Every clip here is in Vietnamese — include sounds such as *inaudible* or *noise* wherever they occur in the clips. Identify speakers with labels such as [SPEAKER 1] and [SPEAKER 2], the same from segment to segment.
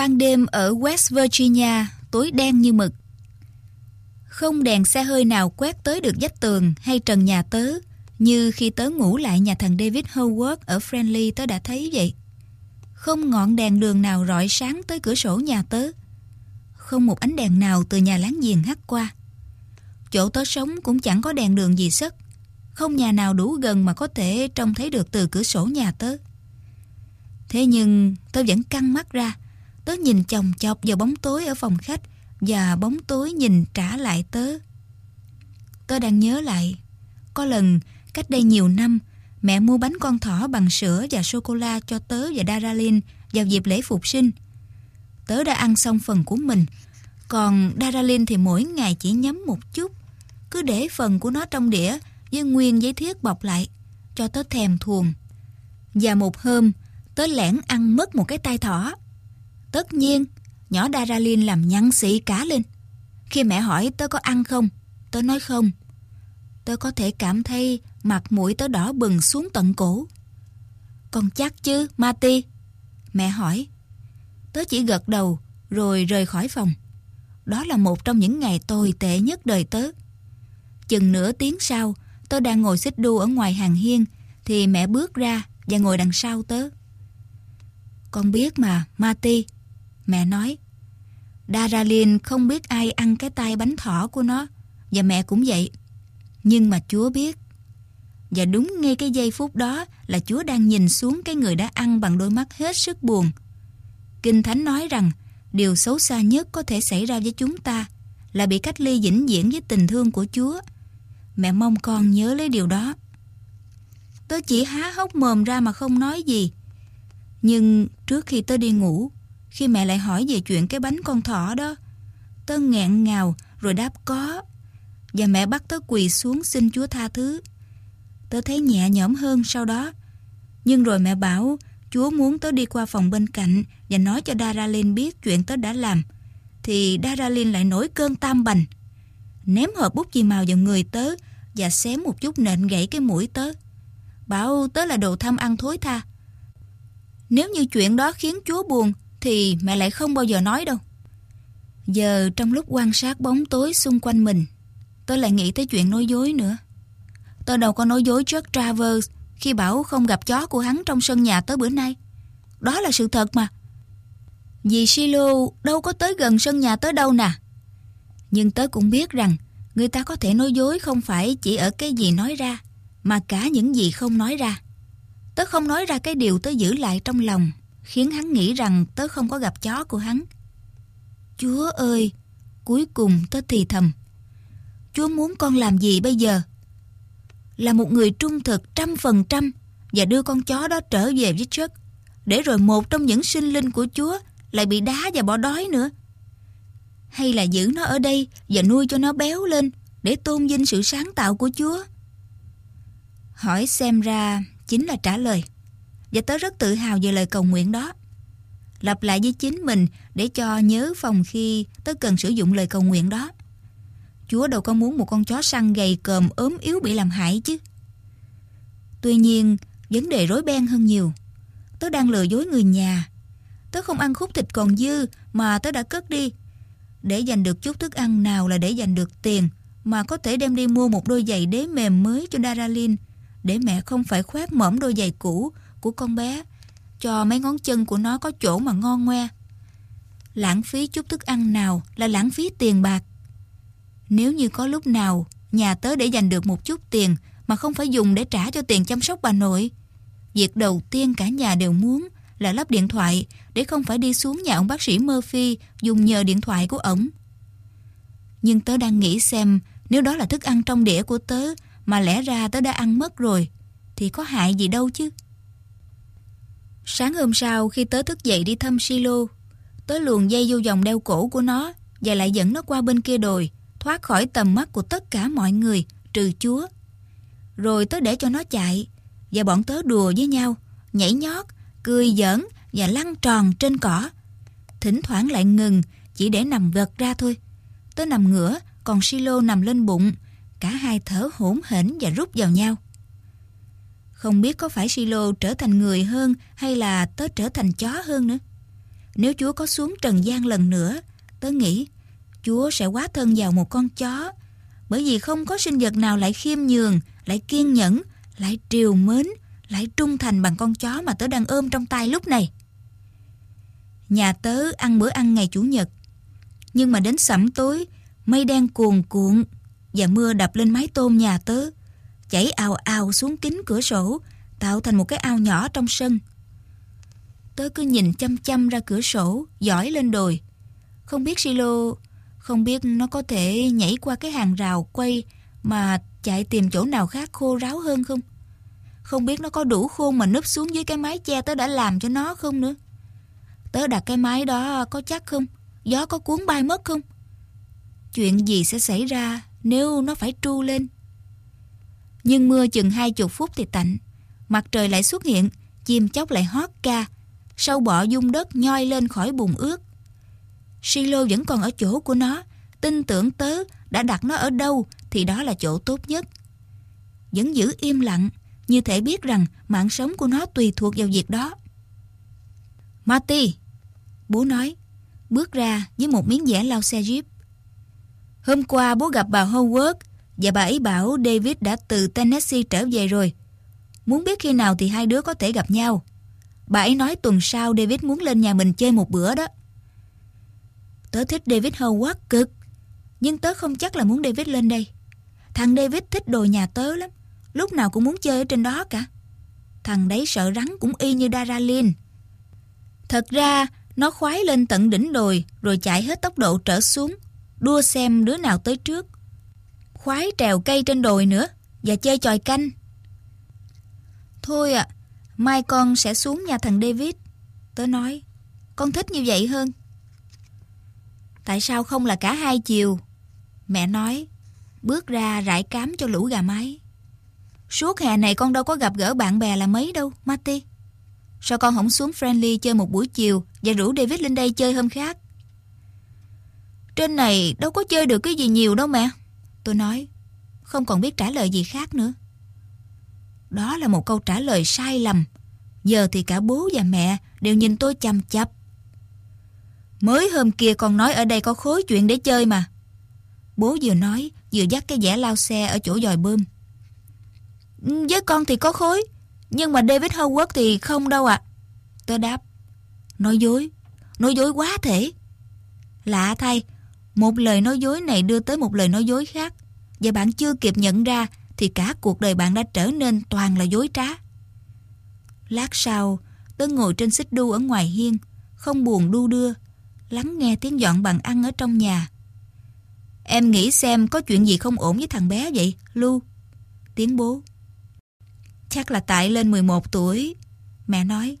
[SPEAKER 1] Ban đêm ở West Virginia, tối đen như mực. Không đèn xe hơi nào quét tới được vách tường hay trần nhà tớ, như khi tớ ngủ lại nhà thằng David Howard ở Friendly tớ đã thấy vậy. Không ngọn đèn đường nào rọi sáng tới cửa sổ nhà tớ. Không một ánh đèn nào từ nhà láng giềng hắt qua. Chỗ tớ sống cũng chẳng có đèn đường gì sất. Không nhà nào đủ gần mà có thể trông thấy được từ cửa sổ nhà tớ. Thế nhưng tớ vẫn căng mắt ra. Tớ nhìn chồng chọc vào bóng tối ở phòng khách và bóng tối nhìn trả lại tớ. Tớ đang nhớ lại. Có lần, cách đây nhiều năm, mẹ mua bánh con thỏ bằng sữa và sô-cô-la cho tớ và Daralyn vào dịp lễ phục sinh. Tớ đã ăn xong phần của mình, còn Daralyn thì mỗi ngày chỉ nhấm một chút. Cứ để phần của nó trong đĩa với nguyên giấy thiết bọc lại, cho tớ thèm thuồng. Và một hôm, tớ lẻn ăn mất một cái tai thỏ. Tất nhiên, nhỏ daralin làm nhăn xị cá lên. Khi mẹ hỏi tớ có ăn không, tớ nói không. Tớ có thể cảm thấy mặt mũi tớ đỏ bừng xuống tận cổ. Con chắc chứ, mati Mẹ hỏi. Tớ chỉ gật đầu rồi rời khỏi phòng. Đó là một trong những ngày tồi tệ nhất đời tớ. Chừng nửa tiếng sau, tớ đang ngồi xích đu ở ngoài hàng hiên thì mẹ bước ra và ngồi đằng sau tớ. Con biết mà, mati Mẹ nói. Daralin không biết ai ăn cái tay bánh thỏ của nó và mẹ cũng vậy. Nhưng mà Chúa biết. Và đúng ngay cái giây phút đó là Chúa đang nhìn xuống cái người đã ăn bằng đôi mắt hết sức buồn. Kinh Thánh nói rằng điều xấu xa nhất có thể xảy ra với chúng ta là bị cách ly vĩnh viễn với tình thương của Chúa. Mẹ mong con nhớ lấy điều đó. Tớ chỉ há hốc mồm ra mà không nói gì. Nhưng trước khi tớ đi ngủ, khi mẹ lại hỏi về chuyện cái bánh con thỏ đó, tớ nghẹn ngào rồi đáp có. Và mẹ bắt tớ quỳ xuống xin Chúa tha thứ. Tớ thấy nhẹ nhõm hơn sau đó. Nhưng rồi mẹ bảo Chúa muốn tớ đi qua phòng bên cạnh và nói cho Daralyn biết chuyện tớ đã làm. Thì Daralyn lại nổi cơn tam bành. Ném hộp bút chì màu vào người tớ và xém một chút nện gãy cái mũi tớ. Bảo tớ là đồ tham ăn thối tha. Nếu như chuyện đó khiến Chúa buồn thì mẹ lại không bao giờ nói đâu. Giờ trong lúc quan sát bóng tối xung quanh mình, tôi lại nghĩ tới chuyện nói dối nữa. Tôi đâu có nói dối trước Travers khi bảo không gặp chó của hắn trong sân nhà tới bữa nay. Đó là sự thật mà. Vì Silo đâu có tới gần sân nhà tới đâu nè. Nhưng tớ cũng biết rằng người ta có thể nói dối không phải chỉ ở cái gì nói ra, mà cả những gì không nói ra. Tớ không nói ra cái điều tớ giữ lại trong lòng, khiến hắn nghĩ rằng tớ không có gặp chó của hắn. Chúa ơi, cuối cùng tớ thì thầm. Chúa muốn con làm gì bây giờ? Là một người trung thực trăm phần trăm và đưa con chó đó trở về với Chuck, để rồi một trong những sinh linh của Chúa lại bị đá và bỏ đói nữa. Hay là giữ nó ở đây và nuôi cho nó béo lên để tôn vinh sự sáng tạo của Chúa? Hỏi xem ra chính là trả lời. Và tớ rất tự hào về lời cầu nguyện đó. Lặp lại với chính mình để cho nhớ phòng khi tớ cần sử dụng lời cầu nguyện đó. Chúa đâu có muốn một con chó săn gầy còm ốm yếu bị làm hại chứ. Tuy nhiên, vấn đề rối beng hơn nhiều. Tớ đang lừa dối người nhà. Tớ không ăn khúc thịt còn dư mà tớ đã cất đi. Để giành được chút thức ăn nào là để giành được tiền mà có thể đem đi mua một đôi giày đế mềm mới cho Daralin, để mẹ không phải khoét mỏm đôi giày cũ của con bé cho mấy ngón chân của nó có chỗ mà ngon ngoe. Lãng phí chút thức ăn nào là lãng phí tiền bạc. Nếu như có lúc nào nhà tớ để dành được một chút tiền mà không phải dùng để trả cho tiền chăm sóc bà nội, việc đầu tiên cả nhà đều muốn là lắp điện thoại để không phải đi xuống nhà ông bác sĩ Murphy dùng nhờ điện thoại của ổng. Nhưng tớ đang nghĩ xem nếu đó là thức ăn trong đĩa của tớ mà lẽ ra tớ đã ăn mất rồi thì có hại gì đâu chứ. Sáng hôm sau khi tớ thức dậy đi thăm Silo, tớ luồn dây vô vòng đeo cổ của nó và lại dẫn nó qua bên kia đồi, thoát khỏi tầm mắt của tất cả mọi người, trừ Chúa. Rồi tớ để cho nó chạy, và bọn tớ đùa với nhau, nhảy nhót, cười giỡn và lăn tròn trên cỏ. Thỉnh thoảng lại ngừng, chỉ để nằm gật ra thôi. Tớ nằm ngửa, còn Silo nằm lên bụng, cả hai thở hổn hển và rút vào nhau. Không biết có phải Silo trở thành người hơn hay là tớ trở thành chó hơn nữa. nếu Chúa có xuống trần gian lần nữa, tớ nghĩ Chúa sẽ quá thân vào một con chó. Bởi vì không có sinh vật nào lại khiêm nhường, lại kiên nhẫn, lại triều mến, lại trung thành bằng con chó mà tớ đang ôm trong tay lúc này. Nhà tớ ăn bữa ăn ngày Chủ nhật. Nhưng mà đến sẩm tối, mây đen cuồn cuộn và mưa đập lên mái tôn nhà tớ, chảy ào ào xuống kính cửa sổ, tạo thành một cái ao nhỏ trong sân. Tớ cứ nhìn chăm chăm ra cửa sổ, dõi lên đồi. Không biết Silo, không biết nó có thể nhảy qua cái hàng rào quay mà chạy tìm chỗ nào khác khô ráo hơn không? Không biết nó có đủ khô mà núp xuống dưới cái mái che tớ đã làm cho nó không nữa. Tớ đặt cái mái đó có chắc không? Gió có cuốn bay mất không? Chuyện gì sẽ xảy ra nếu nó phải tru lên? Nhưng mưa chừng hai chục phút thì tạnh. Mặt trời lại xuất hiện, chim chóc lại hót ca. Sâu bọ dung đất nhoi lên khỏi bùn ướt. Silo vẫn còn ở chỗ của nó. Tin tưởng tớ đã đặt nó ở đâu thì đó là chỗ tốt nhất. Vẫn giữ im lặng, như thể biết rằng mạng sống của nó tùy thuộc vào việc đó. Marty, bố nói, bước ra với một miếng vẽ lau xe Jeep. Hôm qua bố gặp bà Howard và bà ấy bảo David đã từ Tennessee trở về rồi. Muốn biết khi nào thì hai đứa có thể gặp nhau. Bà ấy nói tuần sau David muốn lên nhà mình chơi một bữa đó. Tớ thích David Howard cực, nhưng tớ không chắc là muốn David lên đây. Thằng David thích đồ nhà tớ lắm, lúc nào cũng muốn chơi ở trên đó cả. Thằng đấy sợ rắn cũng y như Daralin. Thật ra, nó khoái lên tận đỉnh đồi rồi chạy hết tốc độ trở xuống, đua xem đứa nào tới trước. Khoái trèo cây trên đồi nữa và chơi tròi canh. Thôi ạ, à, mai con sẽ xuống nhà thằng David. Tớ nói, con thích như vậy hơn. Tại sao không là cả hai chiều? Mẹ nói, bước ra rải cám cho lũ gà mái. Suốt hè này con đâu có gặp gỡ bạn bè là mấy đâu, Matty. Sao con không xuống Friendly chơi một buổi chiều và rủ David lên đây chơi hôm khác? Trên này đâu có chơi được cái gì nhiều đâu mẹ. Tôi nói, không còn biết trả lời gì khác nữa. Đó là một câu trả lời sai lầm. Giờ thì cả bố và mẹ đều nhìn tôi chăm chập. Mới hôm kia con nói ở đây có khối chuyện để chơi mà. Bố vừa nói, vừa dắt cái vẻ lao xe ở chỗ dòi bơm. Ừ, với con thì có khối, nhưng mà David Howard thì không đâu ạ. À. Tôi đáp, nói dối, nói dối quá thể. Lạ thay, một lời nói dối này đưa tới một lời nói dối khác, và bạn chưa kịp nhận ra thì cả cuộc đời bạn đã trở nên toàn là dối trá. Lát sau, tớ ngồi trên xích đu ở ngoài hiên, không buồn đu đưa, lắng nghe tiếng dọn bàn ăn ở trong nhà. Em nghĩ xem có chuyện gì không ổn với thằng bé vậy, Lu? Tiếng bố. Chắc là tại lên 11 tuổi. Mẹ nói.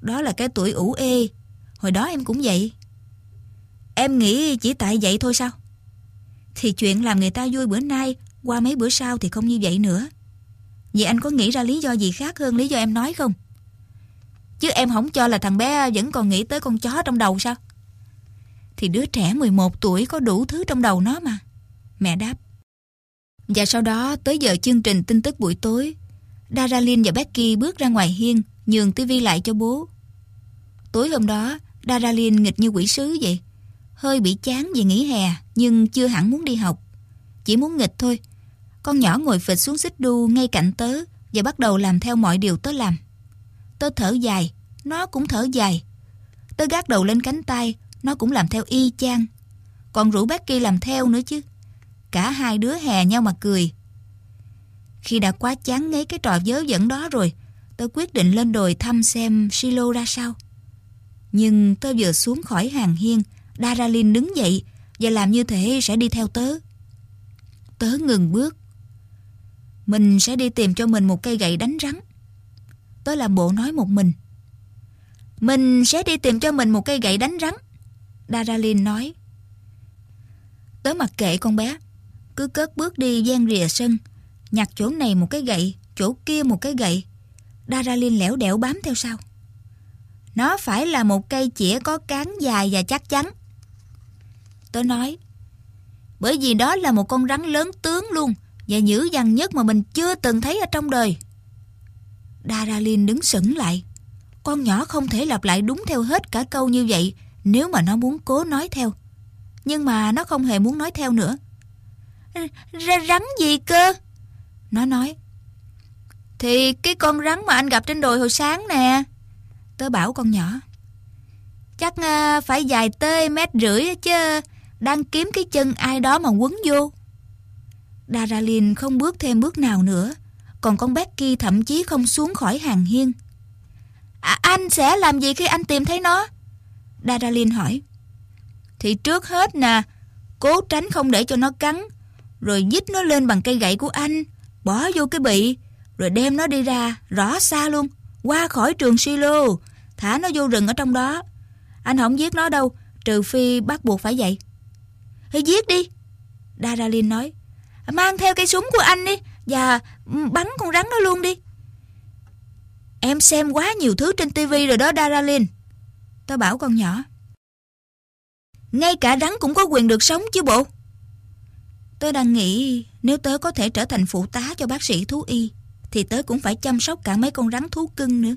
[SPEAKER 1] Đó là cái tuổi ủ ê. Hồi đó em cũng vậy. Em nghĩ chỉ tại vậy thôi sao? Thì chuyện làm người ta vui bữa nay, qua mấy bữa sau thì không như vậy nữa. Vậy anh có nghĩ ra lý do gì khác hơn lý do em nói không? Chứ em không cho là thằng bé vẫn còn nghĩ tới con chó trong đầu sao? Thì đứa trẻ 11 tuổi có đủ thứ trong đầu nó mà. Mẹ đáp. Và sau đó tới giờ chương trình tin tức buổi tối, Daralyn và Becky bước ra ngoài hiên, nhường tivi lại cho bố. Tối hôm đó, Daralyn nghịch như quỷ sứ vậy. Hơi bị chán vì nghỉ hè, nhưng chưa hẳn muốn đi học. Chỉ muốn nghịch thôi. Con nhỏ ngồi phịch xuống xích đu ngay cạnh tớ và bắt đầu làm theo mọi điều tớ làm. Tớ thở dài, nó cũng thở dài. Tớ gác đầu lên cánh tay, nó cũng làm theo y chang. Còn rủ Becky làm theo nữa chứ. Cả hai đứa hè nhau mà cười. Khi đã quá chán ngấy cái trò dớ dẫn đó rồi, tớ quyết định lên đồi thăm xem Silo ra sao. Nhưng tớ vừa xuống khỏi hàng hiên, Daralin đứng dậy và làm như thế sẽ đi theo tớ. Tớ ngừng bước. Mình sẽ đi tìm cho mình một cây gậy đánh rắn. Tớ làm bộ nói một mình. Mình sẽ đi tìm cho mình một cây gậy đánh rắn. Daralin nói. Tớ mặc kệ con bé. Cứ cất bước đi gian rìa sân nhặt chỗ này một cái gậy, chỗ kia một cái gậy. Daralin lẻo đẻo bám theo sau. Nó phải là một cây chĩa có cán dài và chắc chắn. Tôi nói, bởi vì đó là một con rắn lớn tướng luôn và dữ dằn nhất mà mình chưa từng thấy ở trong đời. Daralin đứng sững lại. Con nhỏ không thể lặp lại đúng theo hết cả câu như vậy nếu mà nó muốn cố nói theo. Nhưng mà nó không hề muốn nói theo nữa. Ra rắn gì cơ? Nó nói. Thì cái con rắn mà anh gặp trên đồi hồi sáng nè. Tớ bảo con nhỏ. Chắc à, phải dài tới mét rưỡi chứ. Đang kiếm cái chân ai đó mà quấn vô. Daralin không bước thêm bước nào nữa. Còn con Becky thậm chí không xuống khỏi hàng hiên. À, anh sẽ làm gì khi anh tìm thấy nó? Daralin hỏi. Thì trước hết nè, cố tránh không để cho nó cắn, rồi dít nó lên bằng cây gậy của anh, bỏ vô cái bị, rồi đem nó đi ra, rõ xa luôn, qua khỏi trường silo, thả nó vô rừng ở trong đó. Anh không giết nó đâu, trừ phi bắt buộc phải vậy. Thì giết đi, Daralin nói. Mang theo cây súng của anh đi, và bắn con rắn nó luôn đi. Em xem quá nhiều thứ trên tivi rồi đó Daralin. tôi bảo con nhỏ. Ngay cả rắn cũng có quyền được sống chứ bộ. tôi đang nghĩ nếu tớ có thể trở thành phụ tá cho bác sĩ thú y thì tớ cũng phải chăm sóc cả mấy con rắn thú cưng nữa.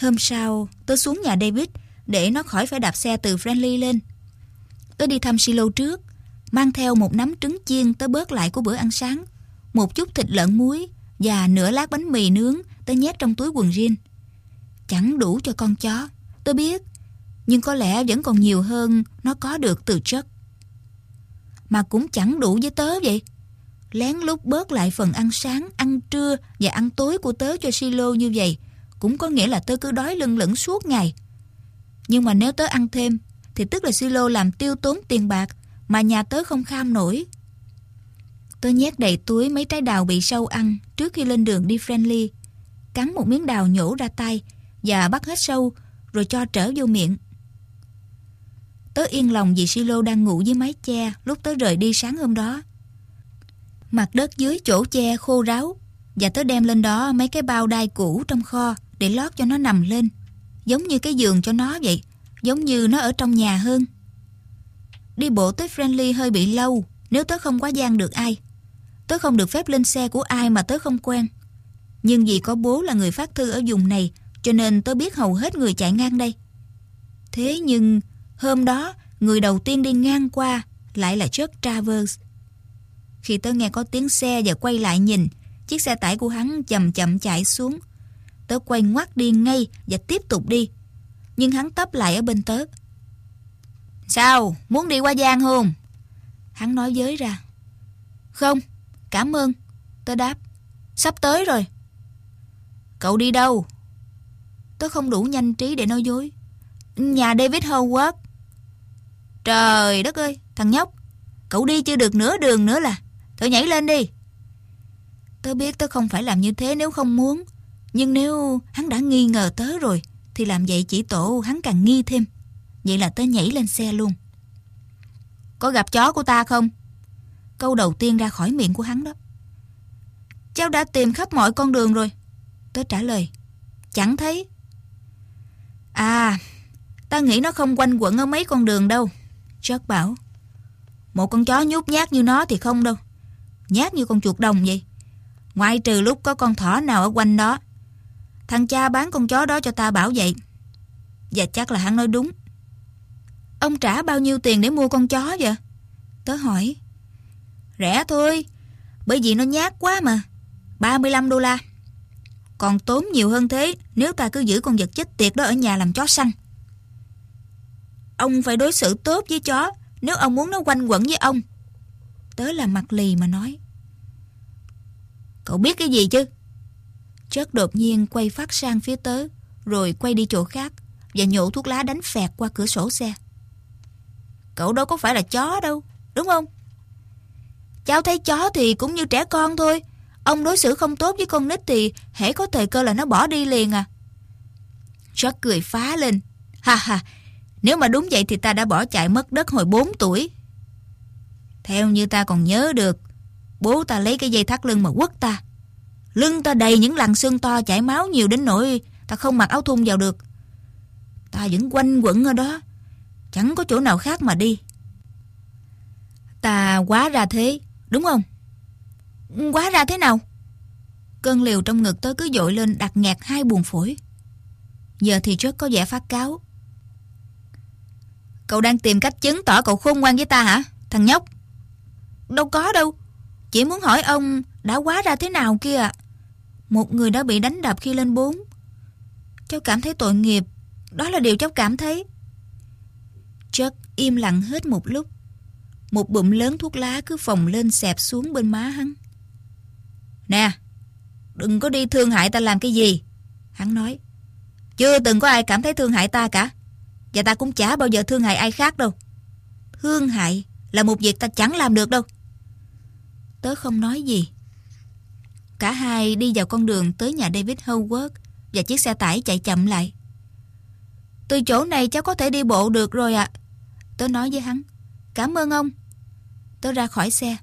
[SPEAKER 1] Hôm sau, tớ xuống nhà David để nó khỏi phải đạp xe từ Friendly lên. Tớ đi thăm silo trước, mang theo một nắm trứng chiên tớ bớt lại của bữa ăn sáng, một chút thịt lợn muối và nửa lát bánh mì nướng tớ nhét trong túi quần jean. Chẳng đủ cho con chó, tớ biết, nhưng có lẽ vẫn còn nhiều hơn nó có được từ chất. Mà cũng chẳng đủ với tớ vậy. Lén lút bớt lại phần ăn sáng, ăn trưa và ăn tối của tớ cho silo như vậy cũng có nghĩa là tớ cứ đói lưng lửng suốt ngày. Nhưng mà nếu tớ ăn thêm thì tức là silo làm tiêu tốn tiền bạc mà nhà tớ không kham nổi. Tớ nhét đầy túi mấy trái đào bị sâu ăn trước khi lên đường đi friendly. Cắn một miếng đào nhổ ra tay và bắt hết sâu rồi cho trở vô miệng. Tớ yên lòng vì Silo đang ngủ dưới mái che lúc tớ rời đi sáng hôm đó. Mặt đất dưới chỗ che khô ráo và tớ đem lên đó mấy cái bao đai cũ trong kho để lót cho nó nằm lên. Giống như cái giường cho nó vậy, giống như nó ở trong nhà hơn. Đi bộ tới Friendly hơi bị lâu nếu tớ không quá gian được ai. Tớ không được phép lên xe của ai mà tớ không quen. Nhưng vì có bố là người phát thư ở vùng này cho nên tớ biết hầu hết người chạy ngang đây. Thế nhưng hôm đó người đầu tiên đi ngang qua lại là Chuck Travers. Khi tớ nghe có tiếng xe và quay lại nhìn, chiếc xe tải của hắn chậm chậm chạy xuống. Tớ quay ngoắt đi ngay và tiếp tục đi. Nhưng hắn tấp lại ở bên tớ. Sao? Muốn đi qua Giang không? Hắn nói với ra. Không, cảm ơn. Tớ đáp. Sắp tới rồi. Cậu đi đâu? Tớ không đủ nhanh trí để nói dối. Nhà David Howard. Trời đất ơi, thằng nhóc. Cậu đi chưa được nửa đường nữa là. Tớ nhảy lên đi. Tớ biết tớ không phải làm như thế nếu không muốn. Nhưng nếu hắn đã nghi ngờ tớ rồi, thì làm vậy chỉ tổ hắn càng nghi thêm. Vậy là tớ nhảy lên xe luôn. Có gặp chó của ta không? Câu đầu tiên ra khỏi miệng của hắn đó. Cháu đã tìm khắp mọi con đường rồi. Tớ trả lời. Chẳng thấy. À, ta nghĩ nó không quanh quẩn ở mấy con đường đâu. Jack bảo. Một con chó nhút nhát như nó thì không đâu. Nhát như con chuột đồng vậy. Ngoại trừ lúc có con thỏ nào ở quanh đó. Thằng cha bán con chó đó cho ta bảo vậy. Và chắc là hắn nói đúng. Ông trả bao nhiêu tiền để mua con chó vậy? Tớ hỏi. Rẻ thôi, bởi vì nó nhát quá mà. 35 đô la. Còn tốn nhiều hơn thế nếu ta cứ giữ con vật chết tiệt đó ở nhà làm chó săn. Ông phải đối xử tốt với chó nếu ông muốn nó quanh quẩn với ông. Tớ là mặt lì mà nói. Cậu biết cái gì chứ? Chất đột nhiên quay phát sang phía tớ, rồi quay đi chỗ khác và nhổ thuốc lá đánh phẹt qua cửa sổ xe. Cậu đâu có phải là chó đâu, đúng không? Cháu thấy chó thì cũng như trẻ con thôi. Ông đối xử không tốt với con nít thì hễ có thời cơ là nó bỏ đi liền à. Jack cười phá lên. Ha ha, nếu mà đúng vậy thì ta đã bỏ chạy mất đất hồi 4 tuổi. Theo như ta còn nhớ được, bố ta lấy cái dây thắt lưng mà quất ta. Lưng ta đầy những lằn xương to chảy máu nhiều đến nỗi ta không mặc áo thun vào được. Ta vẫn quanh quẩn ở đó, chẳng có chỗ nào khác mà đi. Ta quá ra thế, đúng không? Quá ra thế nào? Cơn liều trong ngực tôi cứ dội lên đặt nghẹt hai buồn phổi. Giờ thì Chuck có vẻ phát cáo. Cậu đang tìm cách chứng tỏ cậu khôn ngoan với ta hả? Thằng nhóc. Đâu có đâu. Chỉ muốn hỏi ông đã quá ra thế nào kia ạ. Một người đã bị đánh đập khi lên bốn. Cháu cảm thấy tội nghiệp. Đó là điều cháu cảm thấy. Chuck im lặng hết một lúc. Một bụm lớn thuốc lá cứ phồng lên xẹp xuống bên má hắn. Nè, đừng có đi thương hại ta làm cái gì. Hắn nói. Chưa từng có ai cảm thấy thương hại ta cả. Và ta cũng chả bao giờ thương hại ai khác đâu. Thương hại là một việc ta chẳng làm được đâu. Tớ không nói gì. Cả hai đi vào con đường tới nhà David Howard và chiếc xe tải chạy chậm lại. Từ chỗ này cháu có thể đi bộ được rồi ạ. Tớ nói với hắn. Cảm ơn ông. Tớ ra khỏi xe.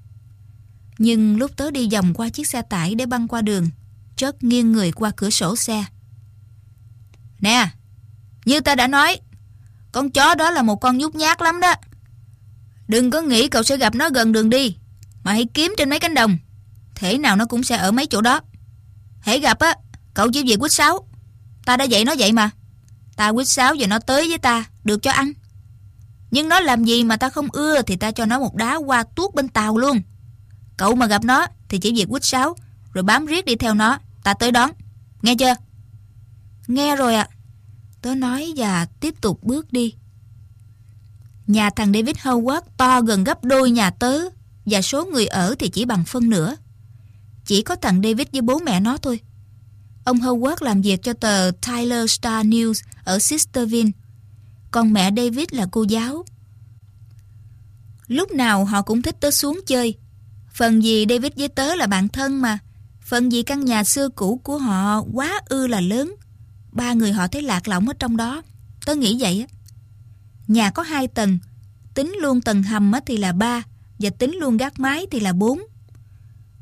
[SPEAKER 1] Nhưng lúc tớ đi vòng qua chiếc xe tải để băng qua đường, Chớt nghiêng người qua cửa sổ xe. Nè, như ta đã nói, con chó đó là một con nhút nhát lắm đó. Đừng có nghĩ cậu sẽ gặp nó gần đường đi, mà hãy kiếm trên mấy cánh đồng. Thế nào nó cũng sẽ ở mấy chỗ đó. Hãy gặp á, cậu chỉ việc quýt sáo. Ta đã dạy nó vậy mà. Ta quýt sáo và nó tới với ta, được cho ăn. Nhưng nó làm gì mà ta không ưa thì ta cho nó một đá qua tuốt bên tàu luôn. Cậu mà gặp nó thì chỉ việc quýt sáo, rồi bám riết đi theo nó, ta tới đón. Nghe chưa? Nghe rồi ạ. Tớ nói và tiếp tục bước đi. Nhà thằng David Howard to gần gấp đôi nhà tớ và số người ở thì chỉ bằng phân nửa. Chỉ có thằng David với bố mẹ nó thôi. Ông Howard làm việc cho tờ Tyler Star News ở Sisterville. Còn mẹ David là cô giáo. Lúc nào họ cũng thích tớ xuống chơi. Phần gì David với tớ là bạn thân mà. Phần gì căn nhà xưa cũ của họ quá ư là lớn. Ba người họ thấy lạc lõng ở trong đó. Tớ nghĩ vậy á. Nhà có hai tầng. Tính luôn tầng hầm thì là ba. Và tính luôn gác mái thì là bốn.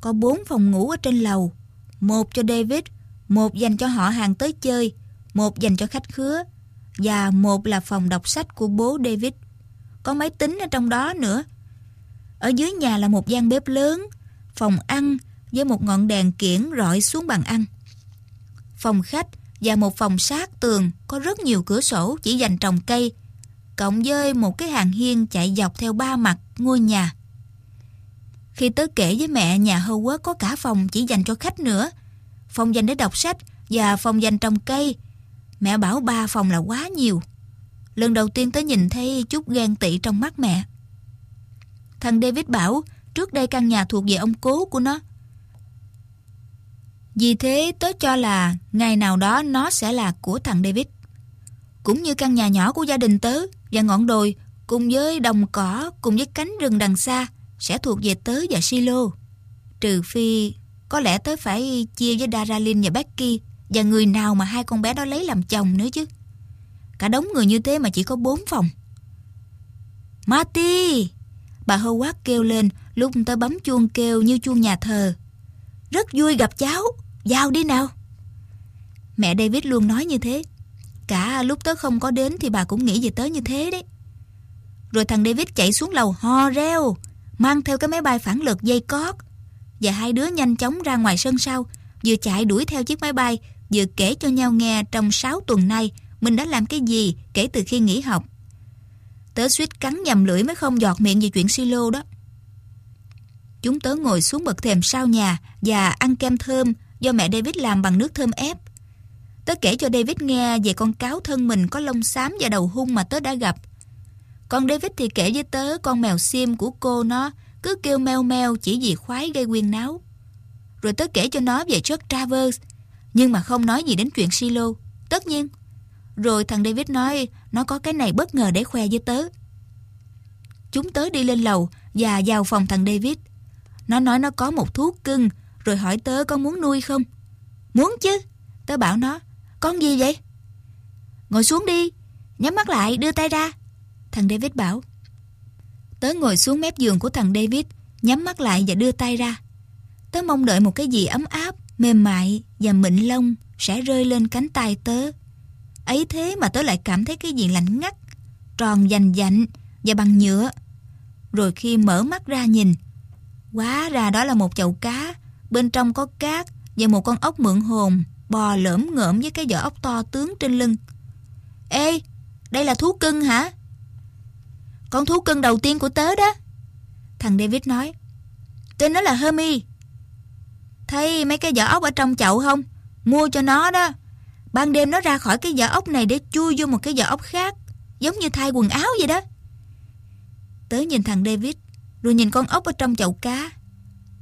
[SPEAKER 1] Có bốn phòng ngủ ở trên lầu. Một cho David, một dành cho họ hàng tới chơi, một dành cho khách khứa. Và một là phòng đọc sách của bố David. Có máy tính ở trong đó nữa. Ở dưới nhà là một gian bếp lớn, phòng ăn với một ngọn đèn kiển rọi xuống bàn ăn. Phòng khách và một phòng sát tường có rất nhiều cửa sổ chỉ dành trồng cây, cộng với một cái hàng hiên chạy dọc theo ba mặt ngôi nhà. Khi tớ kể với mẹ nhà Howard có cả phòng chỉ dành cho khách nữa, phòng dành để đọc sách và phòng dành trồng cây, mẹ bảo ba phòng là quá nhiều. Lần đầu tiên tớ nhìn thấy chút ghen tị trong mắt mẹ. Thằng David bảo trước đây căn nhà thuộc về ông cố của nó. Vì thế tớ cho là ngày nào đó nó sẽ là của thằng David. Cũng như căn nhà nhỏ của gia đình tớ và ngọn đồi cùng với đồng cỏ cùng với cánh rừng đằng xa sẽ thuộc về tớ và Silo. Trừ phi có lẽ tớ phải chia với Daralin và Becky và người nào mà hai con bé đó lấy làm chồng nữa chứ. Cả đống người như thế mà chỉ có bốn phòng. Marty! Bà Howard kêu lên lúc tớ bấm chuông kêu như chuông nhà thờ. Rất vui gặp cháu, vào đi nào. Mẹ David luôn nói như thế. Cả lúc tớ không có đến thì bà cũng nghĩ về tớ như thế đấy. Rồi thằng David chạy xuống lầu ho reo, mang theo cái máy bay phản lực dây cót. Và hai đứa nhanh chóng ra ngoài sân sau, vừa chạy đuổi theo chiếc máy bay, vừa kể cho nhau nghe trong 6 tuần nay mình đã làm cái gì kể từ khi nghỉ học. Tớ suýt cắn nhầm lưỡi mới không giọt miệng về chuyện silo đó. Chúng tớ ngồi xuống bậc thềm sau nhà và ăn kem thơm do mẹ David làm bằng nước thơm ép. Tớ kể cho David nghe về con cáo thân mình có lông xám và đầu hung mà tớ đã gặp. Còn David thì kể với tớ con mèo sim của cô nó cứ kêu meo meo chỉ vì khoái gây quyên náo. Rồi tớ kể cho nó về Chuck Travers, nhưng mà không nói gì đến chuyện silo. Tất nhiên. Rồi thằng David nói nó có cái này bất ngờ để khoe với tớ. Chúng tớ đi lên lầu và vào phòng thằng David. Nó nói nó có một thuốc cưng rồi hỏi tớ có muốn nuôi không. Muốn chứ. Tớ bảo nó, con gì vậy? Ngồi xuống đi, nhắm mắt lại, đưa tay ra. Thằng David bảo. Tớ ngồi xuống mép giường của thằng David, nhắm mắt lại và đưa tay ra. Tớ mong đợi một cái gì ấm áp, mềm mại và mịn lông sẽ rơi lên cánh tay tớ. Ấy thế mà tớ lại cảm thấy cái gì lạnh ngắt, tròn dành dạnh và bằng nhựa. Rồi khi mở mắt ra nhìn, Quá ra đó là một chậu cá, bên trong có cát và một con ốc mượn hồn bò lởm ngởm với cái vỏ ốc to tướng trên lưng. Ê, đây là thú cưng hả? Con thú cưng đầu tiên của tớ đó. Thằng David nói. Tên nó là Hermie. Thấy mấy cái vỏ ốc ở trong chậu không? Mua cho nó đó. Ban đêm nó ra khỏi cái vỏ ốc này để chui vô một cái vỏ ốc khác. Giống như thay quần áo vậy đó. Tớ nhìn thằng David, rồi nhìn con ốc ở trong chậu cá.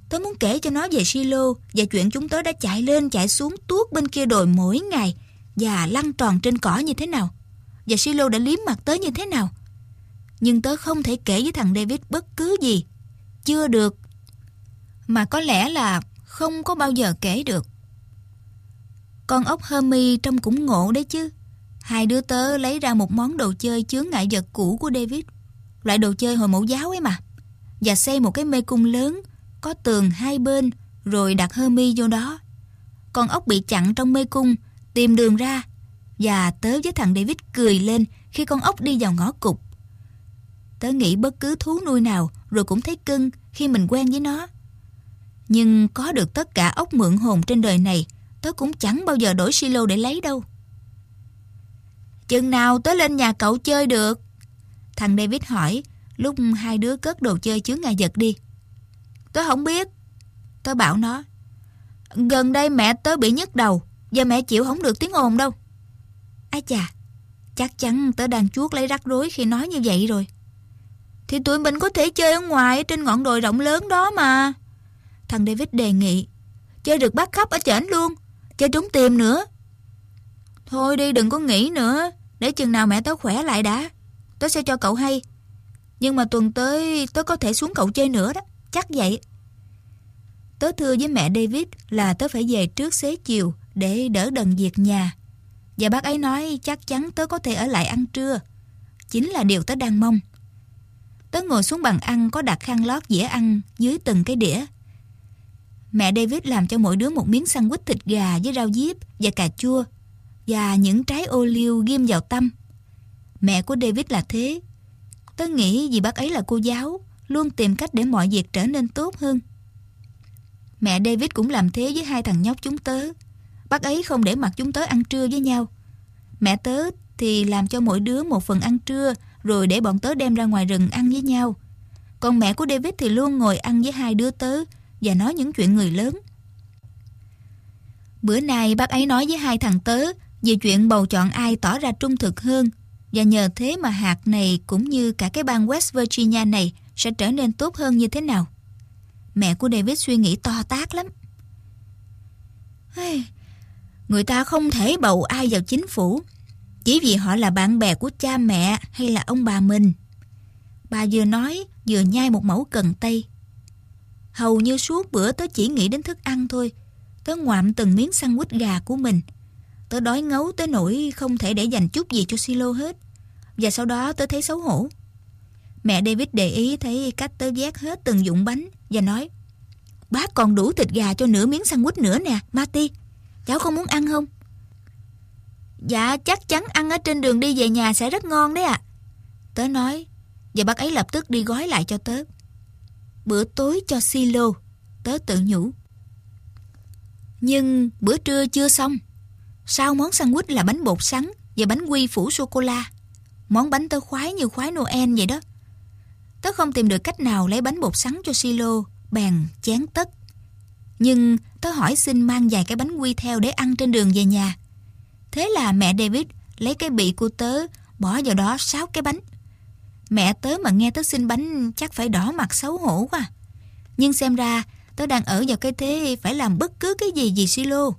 [SPEAKER 1] Tớ muốn kể cho nó về silo và chuyện chúng tớ đã chạy lên chạy xuống tuốt bên kia đồi mỗi ngày và lăn tròn trên cỏ như thế nào. Và silo đã liếm mặt tớ như thế nào. Nhưng tớ không thể kể với thằng David bất cứ gì. Chưa được. Mà có lẽ là không có bao giờ kể được. Con ốc Hermy trông cũng ngộ đấy chứ. Hai đứa tớ lấy ra một món đồ chơi chướng ngại vật cũ của David. Loại đồ chơi hồi mẫu giáo ấy mà. Và xây một cái mê cung lớn, có tường hai bên, rồi đặt Hermy vô đó. Con ốc bị chặn trong mê cung, tìm đường ra. Và tớ với thằng David cười lên khi con ốc đi vào ngõ cụt. Tớ nghĩ bất cứ thú nuôi nào rồi cũng thấy cưng khi mình quen với nó. Nhưng có được tất cả ốc mượn hồn trên đời này, tớ cũng chẳng bao giờ đổi silo để lấy đâu. Chừng nào tớ lên nhà cậu chơi được? Thằng David hỏi lúc hai đứa cất đồ chơi chứa ngại giật đi. Tớ không biết. Tớ bảo nó. Gần đây mẹ tớ bị nhức đầu và mẹ chịu không được tiếng ồn đâu. Ái chà, chắc chắn tớ đang chuốt lấy rắc rối khi nói như vậy rồi. Thì tụi mình có thể chơi ở ngoài, trên ngọn đồi rộng lớn đó mà. Thằng David đề nghị. Chơi được bắt khắp ở chảnh luôn. Chơi trúng tìm nữa. Thôi đi, đừng có nghĩ nữa. Để chừng nào mẹ tớ khỏe lại đã. Tớ sẽ cho cậu hay. Nhưng mà tuần tới tớ có thể xuống cậu chơi nữa đó. Chắc vậy. Tớ thưa với mẹ David là tớ phải về trước xế chiều để đỡ đần việc nhà. Và bác ấy nói chắc chắn tớ có thể ở lại ăn trưa. Chính là điều tớ đang mong. Tớ ngồi xuống bàn ăn có đặt khăn lót dĩa ăn dưới từng cái đĩa. Mẹ David làm cho mỗi đứa một miếng sandwich thịt gà với rau diếp và cà chua và những trái ô liu ghim vào tâm. Mẹ của David là thế. Tớ nghĩ vì bác ấy là cô giáo, luôn tìm cách để mọi việc trở nên tốt hơn. Mẹ David cũng làm thế với hai thằng nhóc chúng tớ. Bác ấy không để mặc chúng tớ ăn trưa với nhau. Mẹ tớ thì làm cho mỗi đứa một phần ăn trưa rồi để bọn tớ đem ra ngoài rừng ăn với nhau. Còn mẹ của David thì luôn ngồi ăn với hai đứa tớ và nói những chuyện người lớn. Bữa nay bác ấy nói với hai thằng tớ về chuyện bầu chọn ai tỏ ra trung thực hơn và nhờ thế mà hạt này cũng như cả cái bang West Virginia này sẽ trở nên tốt hơn như thế nào. Mẹ của David suy nghĩ to tác lắm. Người ta không thể bầu ai vào chính phủ chỉ vì họ là bạn bè của cha mẹ hay là ông bà mình. Bà vừa nói vừa nhai một mẫu cần tây. Hầu như suốt bữa tớ chỉ nghĩ đến thức ăn thôi. Tớ ngoạm từng miếng sandwich gà của mình. Tớ đói ngấu tới nỗi không thể để dành chút gì cho silo hết. Và sau đó tớ thấy xấu hổ. Mẹ David để ý thấy cách tớ vét hết từng dụng bánh và nói Bác còn đủ thịt gà cho nửa miếng sandwich nữa nè, Marty. Cháu không muốn ăn không? Dạ, chắc chắn ăn ở trên đường đi về nhà sẽ rất ngon đấy ạ. À. Tớ nói, và bác ấy lập tức đi gói lại cho tớ. Bữa tối cho silo, tớ tự nhủ. Nhưng bữa trưa chưa xong. Sau món sandwich là bánh bột sắn và bánh quy phủ sô-cô-la. Món bánh tớ khoái như khoái Noel vậy đó. Tớ không tìm được cách nào lấy bánh bột sắn cho silo, bèn chán tất. Nhưng tớ hỏi xin mang vài cái bánh quy theo để ăn trên đường về nhà. Thế là mẹ David lấy cái bị của tớ bỏ vào đó sáu cái bánh. Mẹ tớ mà nghe tớ xin bánh chắc phải đỏ mặt xấu hổ quá. Nhưng xem ra tớ đang ở vào cái thế phải làm bất cứ cái gì vì silo.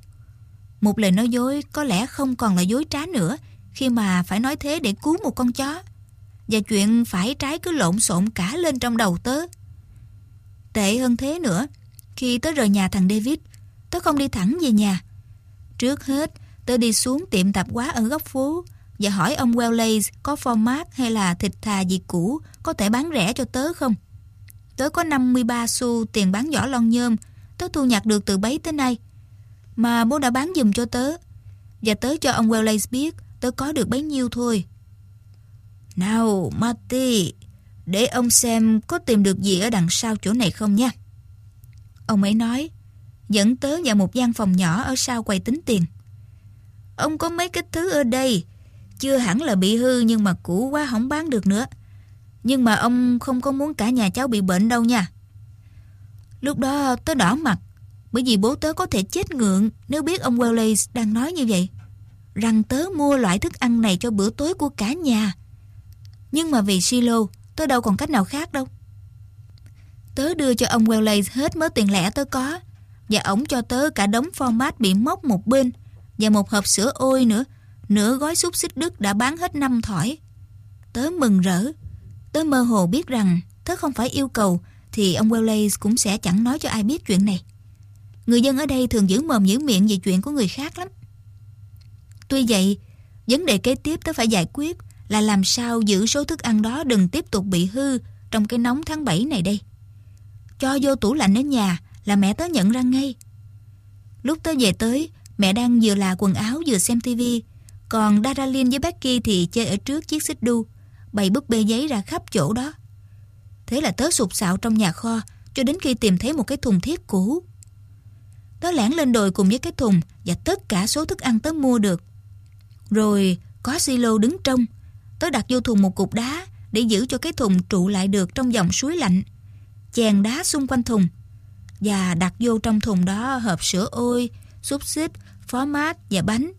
[SPEAKER 1] Một lời nói dối có lẽ không còn là dối trá nữa khi mà phải nói thế để cứu một con chó. Và chuyện phải trái cứ lộn xộn cả lên trong đầu tớ. Tệ hơn thế nữa, khi tớ rời nhà thằng David, tớ không đi thẳng về nhà. Trước hết, tớ đi xuống tiệm tạp hóa ở góc phố và hỏi ông Welleys có format hay là thịt thà gì cũ có thể bán rẻ cho tớ không. Tớ có 53 xu tiền bán giỏ lon nhôm, tớ thu nhặt được từ bấy tới nay. Mà bố đã bán giùm cho tớ. Và tớ cho ông Welleys biết tớ có được bấy nhiêu thôi. Nào, Marty, để ông xem có tìm được gì ở đằng sau chỗ này không nha. Ông ấy nói, dẫn tớ vào một gian phòng nhỏ ở sau quầy tính tiền. Ông có mấy cái thứ ở đây. Chưa hẳn là bị hư nhưng mà cũ quá không bán được nữa. Nhưng mà ông không có muốn cả nhà cháu bị bệnh đâu nha. Lúc đó tớ đỏ mặt, Bởi vì bố tớ có thể chết ngượng Nếu biết ông Wallace đang nói như vậy. Rằng tớ mua loại thức ăn này cho bữa tối của cả nhà. Nhưng mà vì Silo Tớ đâu còn cách nào khác đâu. Tớ đưa cho ông Wallace hết mớ tiền lẻ tớ có, Và ổng cho tớ cả đống format bị móc một bên. Và một hộp sữa ôi nữa. Nửa gói xúc xích Đức đã bán hết năm thỏi. Tớ mừng rỡ. Tớ mơ hồ biết rằng Tớ không phải yêu cầu Thì ông Wallace cũng sẽ chẳng nói cho ai biết chuyện này. Người dân ở đây thường giữ mồm giữ miệng về chuyện của người khác lắm. Tuy vậy Vấn đề kế tiếp tớ phải giải quyết Là làm sao giữ số thức ăn đó đừng tiếp tục bị hư Trong cái nóng tháng 7 này đây. Cho vô tủ lạnh ở nhà là mẹ tớ nhận ra ngay. Lúc tớ về tới, mẹ đang vừa là quần áo vừa xem tivi, còn Daralyn với Becky thì chơi ở trước chiếc xích đu, bày búp bê giấy ra khắp chỗ đó. Thế là tớ sụp sạo trong nhà kho cho đến khi tìm thấy một cái thùng thiết cũ. Tớ lẻn lên đồi cùng với cái thùng và tất cả số thức ăn tớ mua được. Rồi có silo đứng trong, tớ đặt vô thùng một cục đá để giữ cho cái thùng trụ lại được trong dòng suối lạnh chèn đá xung quanh thùng và đặt vô trong thùng đó hộp sữa ôi, xúc xích, phó mát và bánh.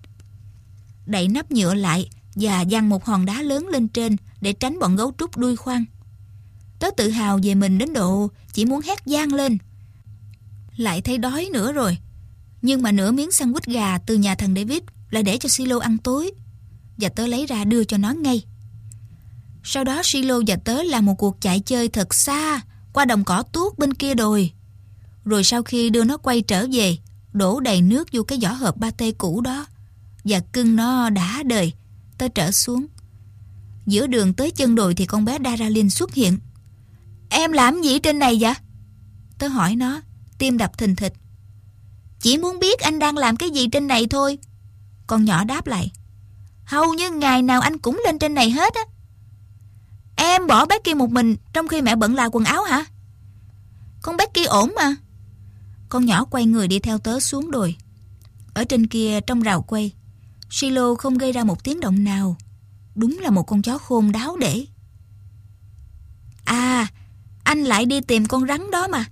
[SPEAKER 1] Đậy nắp nhựa lại và dăng một hòn đá lớn lên trên để tránh bọn gấu trúc đuôi khoan. Tớ tự hào về mình đến độ chỉ muốn hét gian lên. Lại thấy đói nữa rồi. Nhưng mà nửa miếng sandwich gà từ nhà thằng David lại để cho Silo ăn tối. Và tớ lấy ra đưa cho nó ngay. Sau đó Silo và tớ làm một cuộc chạy chơi thật xa qua đồng cỏ tuốt bên kia đồi. Rồi sau khi đưa nó quay trở về, đổ đầy nước vô cái vỏ hộp ba tê cũ đó và cưng nó đã đời, tớ trở xuống. Giữa đường tới chân đồi thì con bé Daralin xuất hiện. Em làm gì trên này vậy? Tớ hỏi nó, tim đập thình thịch. Chỉ muốn biết anh đang làm cái gì trên này thôi. Con nhỏ đáp lại. Hầu như ngày nào anh cũng lên trên này hết á. Em bỏ bé kia một mình trong khi mẹ bận là quần áo hả? Con bé kia ổn mà. Con nhỏ quay người đi theo tớ xuống đồi. Ở trên kia trong rào quay, Silo không gây ra một tiếng động nào. Đúng là một con chó khôn đáo để. À, anh lại đi tìm con rắn đó mà.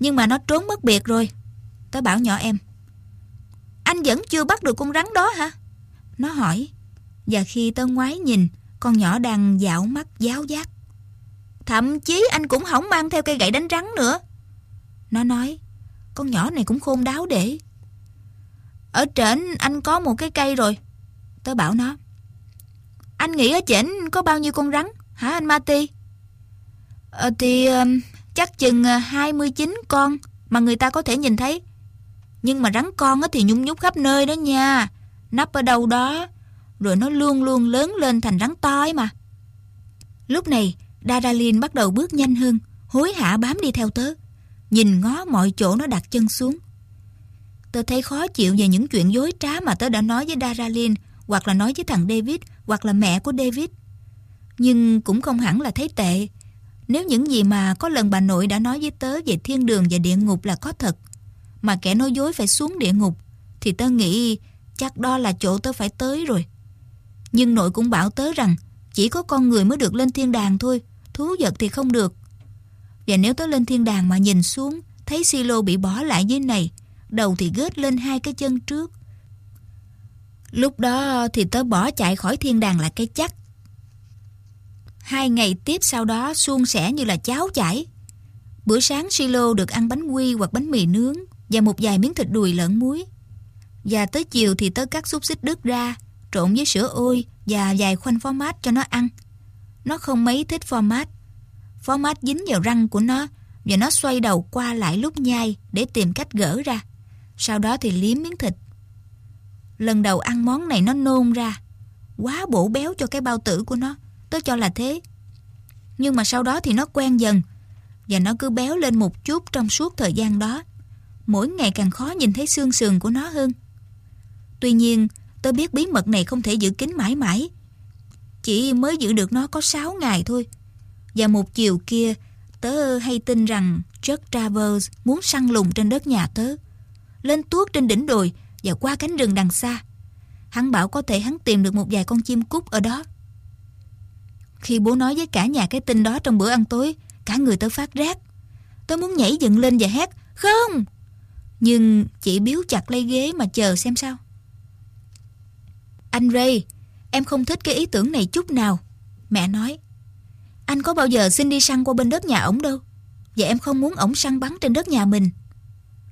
[SPEAKER 1] Nhưng mà nó trốn mất biệt rồi. Tớ bảo nhỏ em. Anh vẫn chưa bắt được con rắn đó hả? Nó hỏi. Và khi tớ ngoái nhìn, con nhỏ đang dạo mắt giáo giác. Thậm chí anh cũng không mang theo cây gậy đánh rắn nữa. Nó nói, con nhỏ này cũng khôn đáo để. Ở trển anh có một cái cây rồi. Tớ bảo nó. Anh nghĩ ở trển có bao nhiêu con rắn, hả anh Mati? Ờ thì um, chắc chừng ờ, 29 con mà người ta có thể nhìn thấy. Nhưng mà rắn con thì nhung nhúc khắp nơi đó nha. Nắp ở đâu đó rồi nó luôn luôn lớn lên thành rắn to ấy mà. Lúc này, Daralin bắt đầu bước nhanh hơn, hối hả bám đi theo tớ. Nhìn ngó mọi chỗ nó đặt chân xuống. Tớ thấy khó chịu về những chuyện dối trá mà tớ đã nói với Daralin, hoặc là nói với thằng David, hoặc là mẹ của David. Nhưng cũng không hẳn là thấy tệ. Nếu những gì mà có lần bà nội đã nói với tớ về thiên đường và địa ngục là có thật, mà kẻ nói dối phải xuống địa ngục, thì tớ nghĩ chắc đó là chỗ tớ phải tới rồi. Nhưng nội cũng bảo tớ rằng chỉ có con người mới được lên thiên đàng thôi, thú vật thì không được. Và nếu tớ lên thiên đàng mà nhìn xuống, thấy silo bị bỏ lại dưới này, đầu thì gớt lên hai cái chân trước. Lúc đó thì tớ bỏ chạy khỏi thiên đàng là cái chắc. Hai ngày tiếp sau đó suôn sẻ như là cháo chảy. Bữa sáng silo được ăn bánh quy hoặc bánh mì nướng và một vài miếng thịt đùi lợn muối. Và tới chiều thì tớ cắt xúc xích đứt ra trộn với sữa ôi và vài khoanh format cho nó ăn. Nó không mấy thích format. Format dính vào răng của nó và nó xoay đầu qua lại lúc nhai để tìm cách gỡ ra. Sau đó thì liếm miếng thịt. Lần đầu ăn món này nó nôn ra. Quá bổ béo cho cái bao tử của nó. Tớ cho là thế. Nhưng mà sau đó thì nó quen dần và nó cứ béo lên một chút trong suốt thời gian đó. Mỗi ngày càng khó nhìn thấy xương sườn của nó hơn. Tuy nhiên, Tớ biết bí mật này không thể giữ kín mãi mãi. Chỉ mới giữ được nó có 6 ngày thôi. Và một chiều kia, tớ hay tin rằng Chuck Travers muốn săn lùng trên đất nhà tớ. Lên tuốt trên đỉnh đồi và qua cánh rừng đằng xa. Hắn bảo có thể hắn tìm được một vài con chim cút ở đó. Khi bố nói với cả nhà cái tin đó trong bữa ăn tối, cả người tớ phát rác. Tớ muốn nhảy dựng lên và hét, không! Nhưng chỉ biếu chặt lấy ghế mà chờ xem sao. Anh Ray, em không thích cái ý tưởng này chút nào. Mẹ nói. Anh có bao giờ xin đi săn qua bên đất nhà ổng đâu. Và em không muốn ổng săn bắn trên đất nhà mình.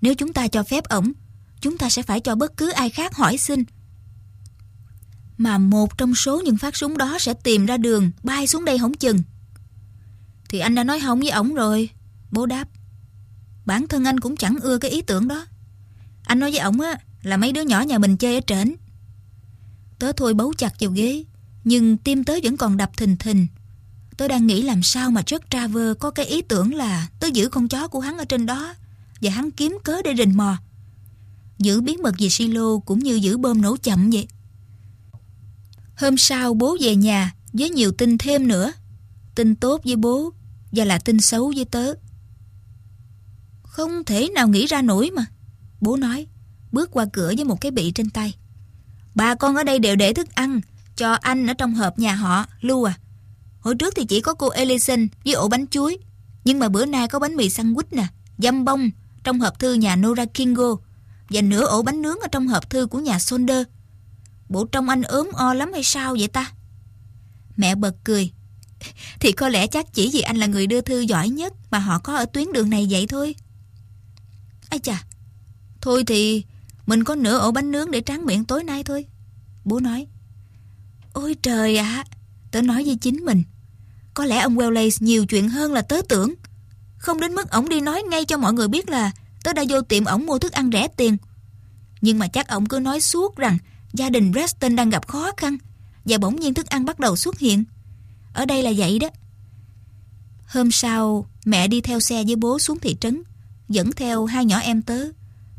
[SPEAKER 1] Nếu chúng ta cho phép ổng, chúng ta sẽ phải cho bất cứ ai khác hỏi xin. Mà một trong số những phát súng đó sẽ tìm ra đường bay xuống đây hổng chừng. Thì anh đã nói không với ổng rồi. Bố đáp. Bản thân anh cũng chẳng ưa cái ý tưởng đó. Anh nói với ổng á là mấy đứa nhỏ nhà mình chơi ở trển. Tớ thôi bấu chặt vào ghế, nhưng tim tớ vẫn còn đập thình thình. Tớ đang nghĩ làm sao mà Chuck Traver có cái ý tưởng là tớ giữ con chó của hắn ở trên đó và hắn kiếm cớ để rình mò. Giữ bí mật về silo cũng như giữ bơm nổ chậm vậy. Hôm sau bố về nhà với nhiều tin thêm nữa. Tin tốt với bố và là tin xấu với tớ. Không thể nào nghĩ ra nổi mà. Bố nói, bước qua cửa với một cái bị trên tay. Bà con ở đây đều để thức ăn cho anh ở trong hộp nhà họ, Lưu à. Hồi trước thì chỉ có cô Ellison với ổ bánh chuối. Nhưng mà bữa nay có bánh mì sandwich nè, dăm bông trong hộp thư nhà Nora Kingo và nửa ổ bánh nướng ở trong hộp thư của nhà Sonder. Bộ trong anh ốm o lắm hay sao vậy ta? Mẹ bật cười. *laughs* Thì có lẽ chắc chỉ vì anh là người đưa thư giỏi nhất mà họ có ở tuyến đường này vậy thôi. Ây chà, thôi thì mình có nửa ổ bánh nướng để tráng miệng tối nay thôi. Bố nói. Ôi trời ạ, tớ nói với chính mình. Có lẽ ông Wallace nhiều chuyện hơn là tớ tưởng. Không đến mức ổng đi nói ngay cho mọi người biết là tớ đã vô tiệm ổng mua thức ăn rẻ tiền. Nhưng mà chắc ổng cứ nói suốt rằng gia đình Preston đang gặp khó khăn và bỗng nhiên thức ăn bắt đầu xuất hiện. Ở đây là vậy đó. Hôm sau, mẹ đi theo xe với bố xuống thị trấn, dẫn theo hai nhỏ em tớ,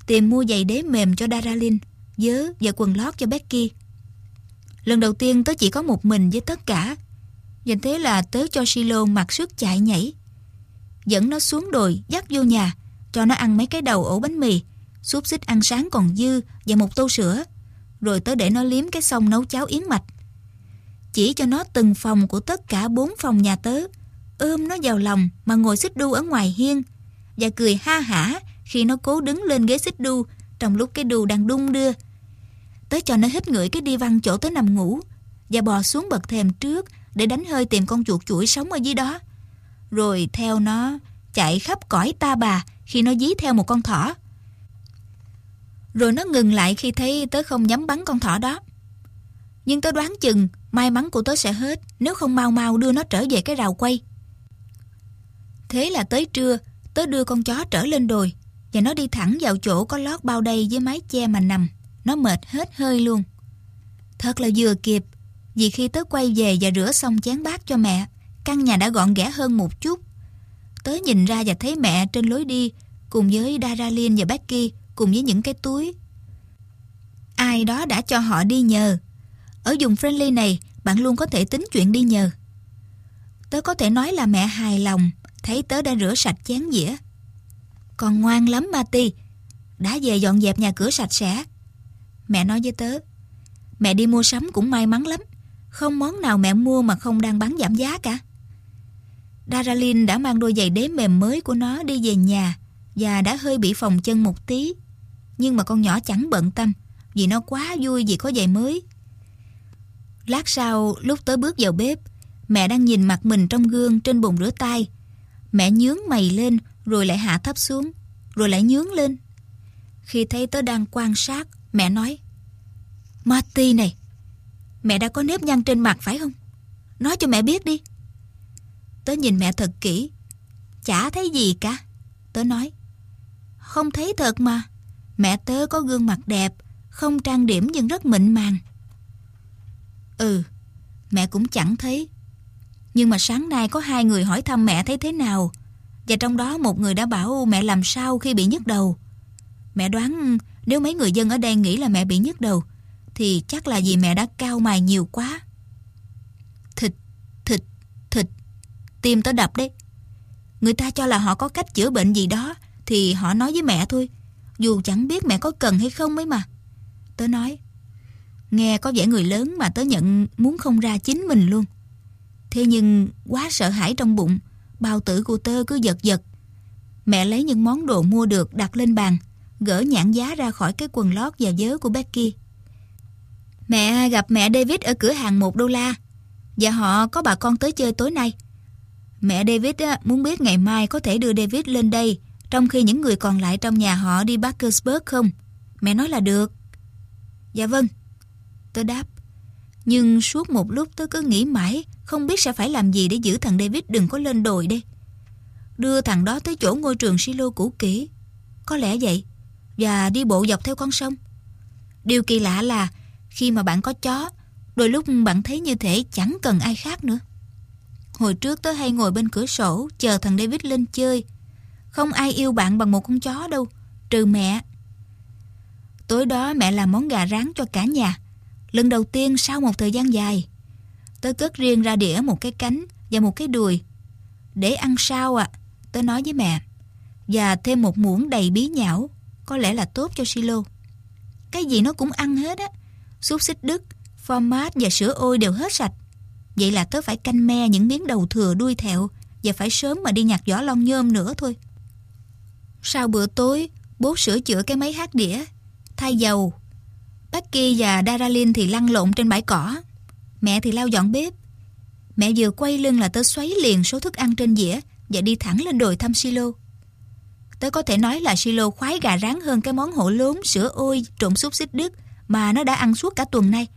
[SPEAKER 1] tìm mua giày đế mềm cho Daralyn, vớ và quần lót cho Becky. Lần đầu tiên tớ chỉ có một mình với tất cả, và thế là tớ cho Silo mặc sức chạy nhảy. Dẫn nó xuống đồi, dắt vô nhà, cho nó ăn mấy cái đầu ổ bánh mì, xúc xích ăn sáng còn dư và một tô sữa. Rồi tớ để nó liếm cái xong nấu cháo yến mạch. Chỉ cho nó từng phòng của tất cả bốn phòng nhà tớ, ôm nó vào lòng mà ngồi xích đu ở ngoài hiên và cười ha hả khi nó cố đứng lên ghế xích đu trong lúc cái đu đang đung đưa. Tớ cho nó hít ngửi cái đi văn chỗ tớ nằm ngủ và bò xuống bậc thềm trước để đánh hơi tìm con chuột chuỗi sống ở dưới đó. Rồi theo nó chạy khắp cõi ta bà khi nó dí theo một con thỏ. Rồi nó ngừng lại khi thấy tớ không nhắm bắn con thỏ đó. Nhưng tớ đoán chừng may mắn của tớ sẽ hết nếu không mau mau đưa nó trở về cái rào quay. Thế là tới trưa, tớ đưa con chó trở lên đồi và nó đi thẳng vào chỗ có lót bao đầy với mái che mà nằm. Nó mệt hết hơi luôn. Thật là vừa kịp, vì khi tớ quay về và rửa xong chén bát cho mẹ, căn nhà đã gọn ghẽ hơn một chút. Tớ nhìn ra và thấy mẹ trên lối đi cùng với Daralyn và Becky cùng với những cái túi. Ai đó đã cho họ đi nhờ. Ở vùng friendly này, bạn luôn có thể tính chuyện đi nhờ. Tớ có thể nói là mẹ hài lòng thấy tớ đã rửa sạch chén dĩa. Còn ngoan lắm Mati, đã về dọn dẹp nhà cửa sạch sẽ. Mẹ nói với tớ, mẹ đi mua sắm cũng may mắn lắm. Không món nào mẹ mua mà không đang bán giảm giá cả. Daralyn đã mang đôi giày đế mềm mới của nó đi về nhà và đã hơi bị phòng chân một tí. Nhưng mà con nhỏ chẳng bận tâm vì nó quá vui vì có giày mới. Lát sau, lúc tớ bước vào bếp, mẹ đang nhìn mặt mình trong gương trên bồn rửa tay. Mẹ nhướng mày lên rồi lại hạ thấp xuống, rồi lại nhướng lên. Khi thấy tớ đang quan sát, mẹ nói Marty này, mẹ đã có nếp nhăn trên mặt phải không? Nói cho mẹ biết đi. Tớ nhìn mẹ thật kỹ. Chả thấy gì cả. Tớ nói. Không thấy thật mà. Mẹ tớ có gương mặt đẹp, không trang điểm nhưng rất mịn màng. Ừ, mẹ cũng chẳng thấy. Nhưng mà sáng nay có hai người hỏi thăm mẹ thấy thế nào. Và trong đó một người đã bảo mẹ làm sao khi bị nhức đầu. Mẹ đoán nếu mấy người dân ở đây nghĩ là mẹ bị nhức đầu thì chắc là vì mẹ đã cao mài nhiều quá. Thịt, thịt, thịt, tim tớ đập đấy. Người ta cho là họ có cách chữa bệnh gì đó thì họ nói với mẹ thôi. Dù chẳng biết mẹ có cần hay không ấy mà. Tớ nói, Nghe có vẻ người lớn mà tớ nhận muốn không ra chính mình luôn. Thế nhưng quá sợ hãi trong bụng, bao tử của tớ cứ giật giật. Mẹ lấy những món đồ mua được đặt lên bàn, gỡ nhãn giá ra khỏi cái quần lót và vớ của Becky. Mẹ gặp mẹ David ở cửa hàng 1 đô la và họ có bà con tới chơi tối nay. Mẹ David muốn biết ngày mai có thể đưa David lên đây, trong khi những người còn lại trong nhà họ đi Parkersburg không? Mẹ nói là được. Dạ vâng. Tớ đáp. Nhưng suốt một lúc tớ cứ nghĩ mãi, không biết sẽ phải làm gì để giữ thằng David đừng có lên đồi đây. Đưa thằng đó tới chỗ ngôi trường silo cũ kỹ. Có lẽ vậy. Và đi bộ dọc theo con sông. Điều kỳ lạ là khi mà bạn có chó, đôi lúc bạn thấy như thể chẳng cần ai khác nữa. Hồi trước tớ hay ngồi bên cửa sổ chờ thằng David lên chơi. Không ai yêu bạn bằng một con chó đâu, trừ mẹ. Tối đó mẹ làm món gà rán cho cả nhà. Lần đầu tiên sau một thời gian dài. Tớ cất riêng ra đĩa một cái cánh và một cái đùi. Để ăn sao ạ? À? Tớ nói với mẹ. Và thêm một muỗng đầy bí nhão. Có lẽ là tốt cho Silo. Cái gì nó cũng ăn hết á. Xúc xích Đức, format và sữa ôi đều hết sạch. Vậy là tớ phải canh me những miếng đầu thừa đuôi thẹo và phải sớm mà đi nhặt vỏ lon nhôm nữa thôi. Sau bữa tối, bố sửa chữa cái máy hát đĩa, thay dầu. Becky và Daralyn thì lăn lộn trên bãi cỏ. Mẹ thì lau dọn bếp. Mẹ vừa quay lưng là tớ xoáy liền số thức ăn trên dĩa và đi thẳng lên đồi thăm silo. Tớ có thể nói là silo khoái gà rán hơn cái món hổ lốn sữa ôi trộn xúc xích Đức mà nó đã ăn suốt cả tuần nay.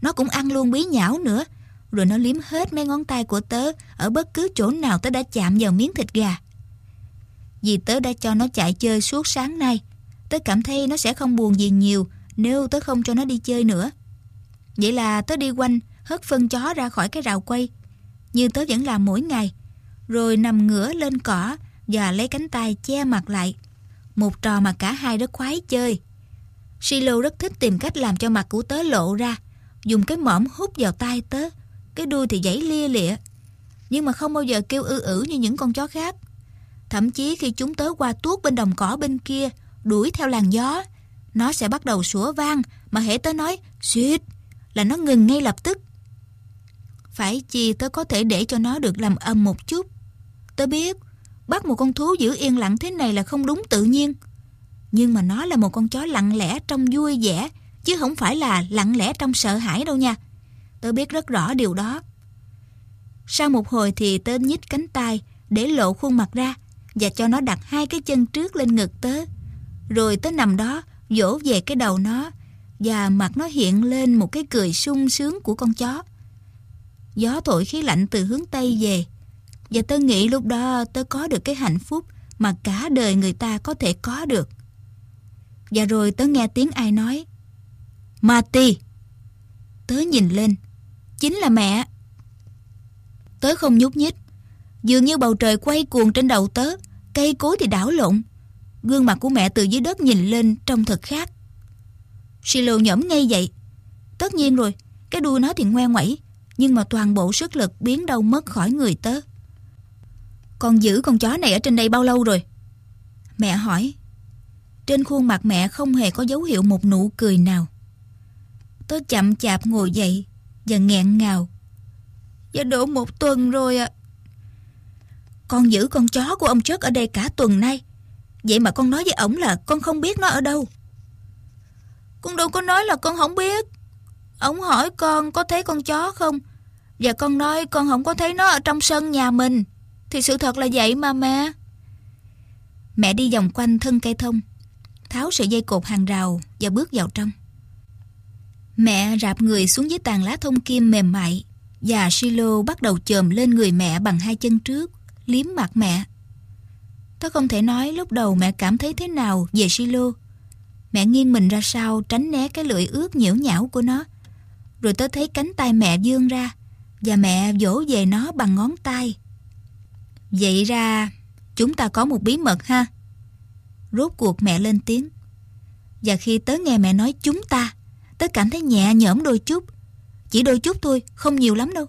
[SPEAKER 1] Nó cũng ăn luôn bí nhão nữa, rồi nó liếm hết mấy ngón tay của tớ ở bất cứ chỗ nào tớ đã chạm vào miếng thịt gà. Vì tớ đã cho nó chạy chơi suốt sáng nay, tớ cảm thấy nó sẽ không buồn gì nhiều nếu tớ không cho nó đi chơi nữa. Vậy là tớ đi quanh, hất phân chó ra khỏi cái rào quay, như tớ vẫn làm mỗi ngày, rồi nằm ngửa lên cỏ và lấy cánh tay che mặt lại. Một trò mà cả hai rất khoái chơi. Silo rất thích tìm cách làm cho mặt của tớ lộ ra, dùng cái mõm hút vào tay tớ, cái đuôi thì giãy lia lịa. Nhưng mà không bao giờ kêu ư ử như những con chó khác. Thậm chí khi chúng tớ qua tuốt bên đồng cỏ bên kia, đuổi theo làn gió, nó sẽ bắt đầu sủa vang mà hễ tớ nói suýt là nó ngừng ngay lập tức. Phải chi tớ có thể để cho nó được làm âm một chút. Tớ biết, bắt một con thú giữ yên lặng thế này là không đúng tự nhiên. Nhưng mà nó là một con chó lặng lẽ trong vui vẻ, chứ không phải là lặng lẽ trong sợ hãi đâu nha. Tớ biết rất rõ điều đó. Sau một hồi thì tớ nhích cánh tay để lộ khuôn mặt ra và cho nó đặt hai cái chân trước lên ngực tớ. Rồi tớ nằm đó vỗ về cái đầu nó và mặt nó hiện lên một cái cười sung sướng của con chó. Gió thổi khí lạnh từ hướng Tây về và tớ nghĩ lúc đó tớ có được cái hạnh phúc mà cả đời người ta có thể có được. Và rồi tớ nghe tiếng ai nói Marty Tớ nhìn lên, Chính là mẹ. Tớ không nhúc nhích, Dường như bầu trời quay cuồng trên đầu tớ, Cây cối thì đảo lộn. Gương mặt của mẹ từ dưới đất nhìn lên Trông thật khác. Silo nhõm ngay dậy. Tất nhiên rồi, Cái đuôi nó thì ngoe ngoẩy, Nhưng mà toàn bộ sức lực biến đâu mất khỏi người tớ. Con giữ con chó này ở trên đây bao lâu rồi? Mẹ hỏi. Trên khuôn mặt mẹ không hề có dấu hiệu một nụ cười nào. Tớ chậm chạp ngồi dậy Và nghẹn ngào. Dạ đổ một tuần rồi ạ. Con giữ con chó của ông Trớt ở đây cả tuần nay. Vậy mà con nói với ổng là con không biết nó ở đâu. Con đâu có nói là con không biết. Ông hỏi con có thấy con chó không? Và con nói con không có thấy nó ở trong sân nhà mình. Thì sự thật là vậy mà mẹ. Mẹ đi vòng quanh thân cây thông. Tháo sợi dây cột hàng rào Và bước vào trong Mẹ rạp người xuống dưới tàn lá thông kim mềm mại và Silo bắt đầu chồm lên người mẹ bằng hai chân trước, liếm mặt mẹ. Tôi không thể nói lúc đầu mẹ cảm thấy thế nào về Silo. Mẹ nghiêng mình ra sau tránh né cái lưỡi ướt nhiễu nhão của nó. Rồi tôi thấy cánh tay mẹ dương ra và mẹ vỗ về nó bằng ngón tay. Vậy ra chúng ta có một bí mật ha. Rốt cuộc mẹ lên tiếng. Và khi tớ nghe mẹ nói chúng ta Tớ cảm thấy nhẹ nhõm đôi chút Chỉ đôi chút thôi, không nhiều lắm đâu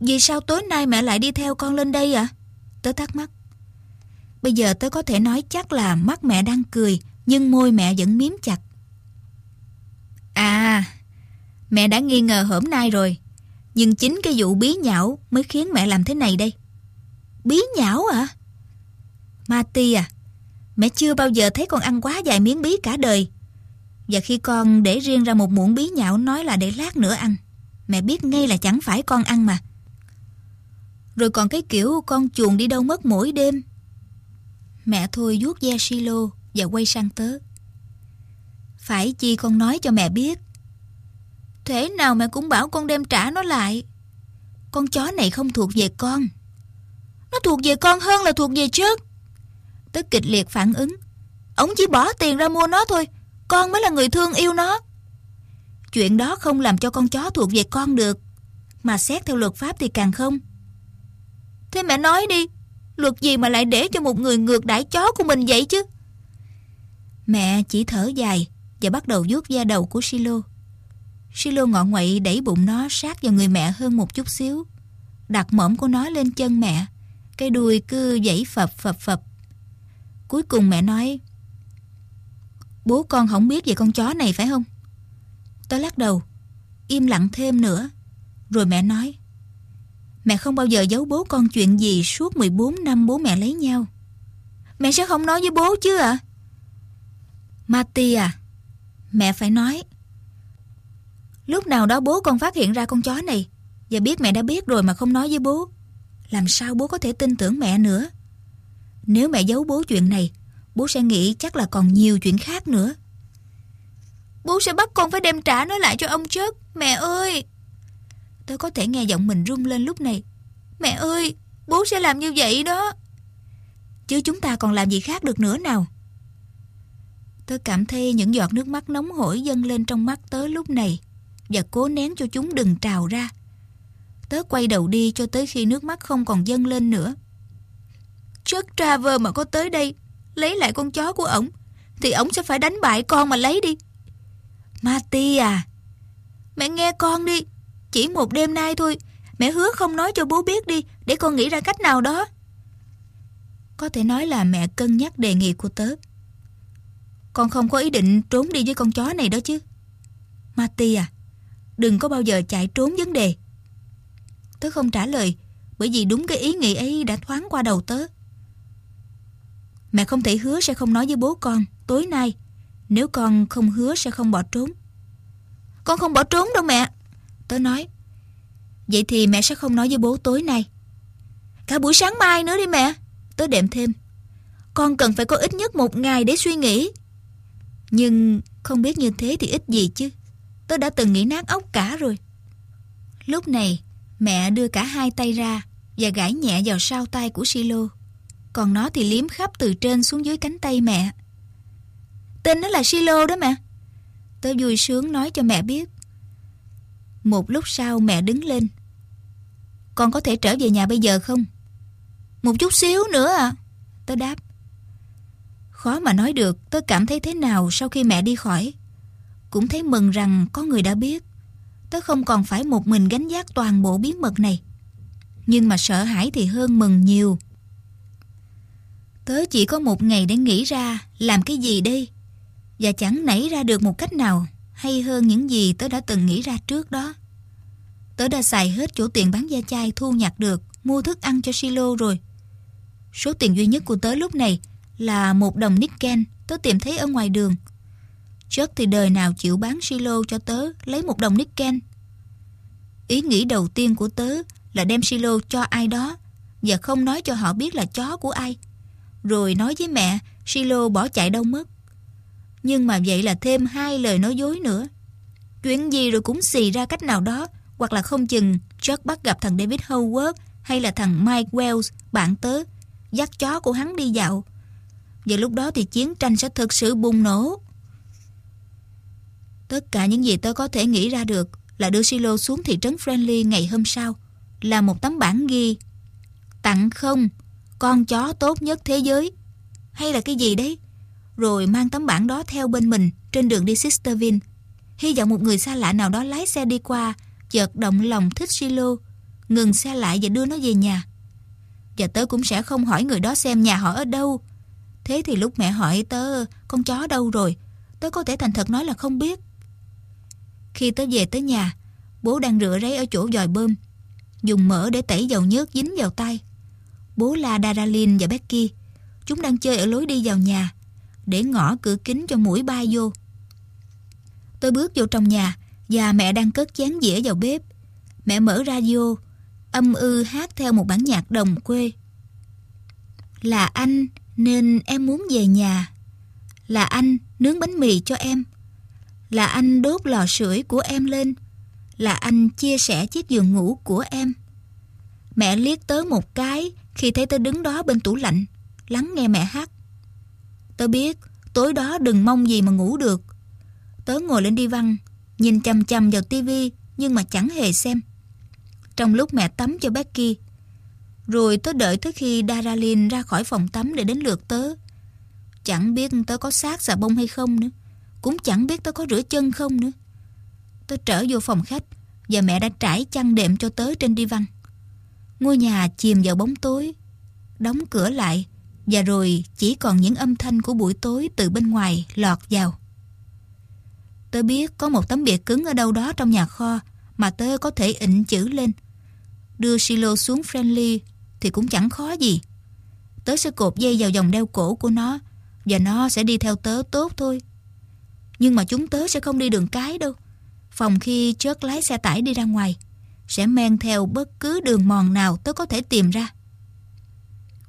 [SPEAKER 1] Vì sao tối nay mẹ lại đi theo con lên đây ạ? À? Tớ thắc mắc Bây giờ tớ có thể nói chắc là mắt mẹ đang cười Nhưng môi mẹ vẫn miếm chặt À, mẹ đã nghi ngờ hôm nay rồi. Nhưng chính cái vụ bí nhão mới khiến mẹ làm thế này đây. Bí nhão à? Mati à, mẹ chưa bao giờ thấy con ăn quá vài miếng bí cả đời. Và khi con để riêng ra một muỗng bí nhão nói là để lát nữa ăn, mẹ biết ngay là chẳng phải con ăn mà. Rồi còn cái kiểu con chuồn đi đâu mất mỗi đêm. Mẹ thôi vuốt ve silo và quay sang tớ. Phải chi con nói cho mẹ biết. Thế nào mẹ cũng bảo con đem trả nó lại. Con chó này không thuộc về con. Nó thuộc về con hơn là thuộc về trước tức kịch liệt phản ứng. Ông chỉ bỏ tiền ra mua nó thôi. Con mới là người thương yêu nó. Chuyện đó không làm cho con chó thuộc về con được. Mà xét theo luật pháp thì càng không. Thế mẹ nói đi. Luật gì mà lại để cho một người ngược đãi chó của mình vậy chứ? Mẹ chỉ thở dài và bắt đầu vuốt da đầu của Silo. Silo ngọ ngoậy đẩy bụng nó sát vào người mẹ hơn một chút xíu. Đặt mõm của nó lên chân mẹ. Cái đuôi cứ dãy phập phập phập. Cuối cùng mẹ nói, Bố con không biết về con chó này phải không? Tớ lắc đầu, Im lặng thêm nữa Rồi mẹ nói, Mẹ không bao giờ giấu bố con chuyện gì Suốt 14 năm bố mẹ lấy nhau Mẹ sẽ không nói với bố chứ ạ à? Mati à Mẹ phải nói, Lúc nào đó bố con phát hiện ra con chó này, Và biết mẹ đã biết rồi mà không nói với bố, Làm sao bố có thể tin tưởng mẹ nữa nếu mẹ giấu bố chuyện này, Bố sẽ nghĩ chắc là còn nhiều chuyện khác nữa. Bố sẽ bắt con phải đem trả nó lại cho ông chết, Mẹ ơi. Tôi có thể nghe giọng mình rung lên lúc này. Mẹ ơi, Bố sẽ làm như vậy đó. Chứ chúng ta còn làm gì khác được nữa nào. Tôi cảm thấy những giọt nước mắt nóng hổi dâng lên trong mắt tớ lúc này Và cố nén cho chúng đừng trào ra. Tớ quay đầu đi cho tới khi nước mắt không còn dâng lên nữa. Chuck Traver mà có tới đây, Lấy lại con chó của ổng, Thì ổng sẽ phải đánh bại con mà lấy đi. Marty à Mẹ nghe con đi, Chỉ một đêm nay thôi, Mẹ hứa không nói cho bố biết đi, Để con nghĩ ra cách nào đó. Có thể nói là mẹ cân nhắc đề nghị của tớ. Con không có ý định trốn đi với con chó này đó chứ. Marty à Đừng có bao giờ chạy trốn vấn đề. Tớ không trả lời Bởi vì đúng cái ý nghĩ ấy đã thoáng qua đầu tớ. Mẹ không thể hứa sẽ không nói với bố con, Tối nay, Nếu con không hứa sẽ không bỏ trốn. Con không bỏ trốn đâu mẹ. Tớ nói, Vậy thì mẹ sẽ không nói với bố tối nay. Cả buổi sáng mai nữa đi mẹ. Tớ đệm thêm, Con cần phải có ít nhất một ngày để suy nghĩ. Nhưng không biết như thế thì ít gì chứ. Tớ đã từng nghĩ nát óc cả rồi. Lúc này, Mẹ đưa cả hai tay ra Và gãi nhẹ vào sau tay của Silo. Còn nó thì liếm khắp từ trên xuống dưới cánh tay mẹ. Tên nó là Silo đó mẹ. Tớ vui sướng nói cho mẹ biết. Một lúc sau mẹ đứng lên. Con có thể trở về nhà bây giờ không? Một chút xíu nữa à? Tớ đáp. Khó mà nói được Tớ cảm thấy thế nào sau khi mẹ đi khỏi? Cũng thấy mừng rằng có người đã biết. Tớ không còn phải một mình gánh giác toàn bộ bí mật này. Nhưng mà sợ hãi thì hơn mừng nhiều. Tớ chỉ có một ngày để nghĩ ra, làm cái gì đây Và chẳng nảy ra được một cách nào hay hơn những gì tớ đã từng nghĩ ra trước đó Tớ đã xài hết chỗ tiền bán da chai thu nhặt được, Mua thức ăn cho Silo rồi Số tiền duy nhất của tớ lúc này là một đồng nickel tớ tìm thấy ở ngoài đường Chất thì đời nào chịu bán silo cho tớ lấy một đồng nickel. Ý nghĩ đầu tiên của tớ là đem silo cho ai đó và không nói cho họ biết là chó của ai. Rồi nói với mẹ silo bỏ chạy đâu mất. Nhưng mà vậy là thêm hai lời nói dối nữa. Chuyện gì rồi cũng xì ra cách nào đó hoặc là không chừng Chuck bắt gặp thằng David Howard hay là thằng Mike Wells, bạn tớ, dắt chó của hắn đi dạo. Và lúc đó thì chiến tranh sẽ thực sự bùng nổ. Tất cả những gì tớ có thể nghĩ ra được là đưa Silo xuống thị trấn Friendly ngày hôm sau là một tấm bản ghi tặng không con chó tốt nhất thế giới. Hay là cái gì đấy? Rồi mang tấm bản đó theo bên mình trên đường đi Sisterville hy vọng một người xa lạ nào đó lái xe đi qua chợt động lòng thích Silo ngừng xe lại và đưa nó về nhà. Và tớ cũng sẽ không hỏi người đó xem nhà họ ở đâu. Thế thì lúc mẹ hỏi tớ con chó đâu rồi? Tớ có thể thành thật nói là không biết. Khi tớ về tới nhà, bố đang rửa ráy ở chỗ dòi bơm, dùng mỡ để tẩy dầu nhớt dính vào tay. Bố la Daralin và Becky, chúng đang chơi ở lối đi vào nhà, để ngõ cửa kính cho mũi bay vô. Tôi bước vô trong nhà và mẹ đang cất chén dĩa vào bếp. Mẹ mở radio, âm ư hát theo một bản nhạc đồng quê. Là anh nên em muốn về nhà. Là anh nướng bánh mì cho em. Là anh đốt lò sưởi của em lên. Là anh chia sẻ chiếc giường ngủ của em. Mẹ liếc tới một cái khi thấy tớ đứng đó bên tủ lạnh, lắng nghe mẹ hát. Tớ biết tối đó đừng mong gì mà ngủ được. Tớ ngồi lên đi văn, nhìn chăm chăm vào tivi nhưng mà chẳng hề xem. Trong lúc mẹ tắm cho Becky, rồi tớ đợi tới khi Daralin ra khỏi phòng tắm để đến lượt tớ. Chẳng biết tớ có sát xà bông hay không nữa. Cũng chẳng biết tớ có rửa chân không nữa. Tớ trở vô phòng khách và mẹ đã trải chăn đệm cho tớ trên đi văn. Ngôi nhà chìm vào bóng tối, đóng cửa lại và rồi chỉ còn những âm thanh của buổi tối từ bên ngoài lọt vào. Tớ biết có một tấm bìa cứng ở đâu đó trong nhà kho mà tớ có thể ịnh chữ lên. Đưa silo xuống friendly thì cũng chẳng khó gì. Tớ sẽ cột dây vào vòng đeo cổ của nó và nó sẽ đi theo tớ tốt thôi. Nhưng mà chúng tớ sẽ không đi đường cái đâu. Phòng khi chớt lái xe tải đi ra ngoài sẽ men theo bất cứ đường mòn nào tớ có thể tìm ra.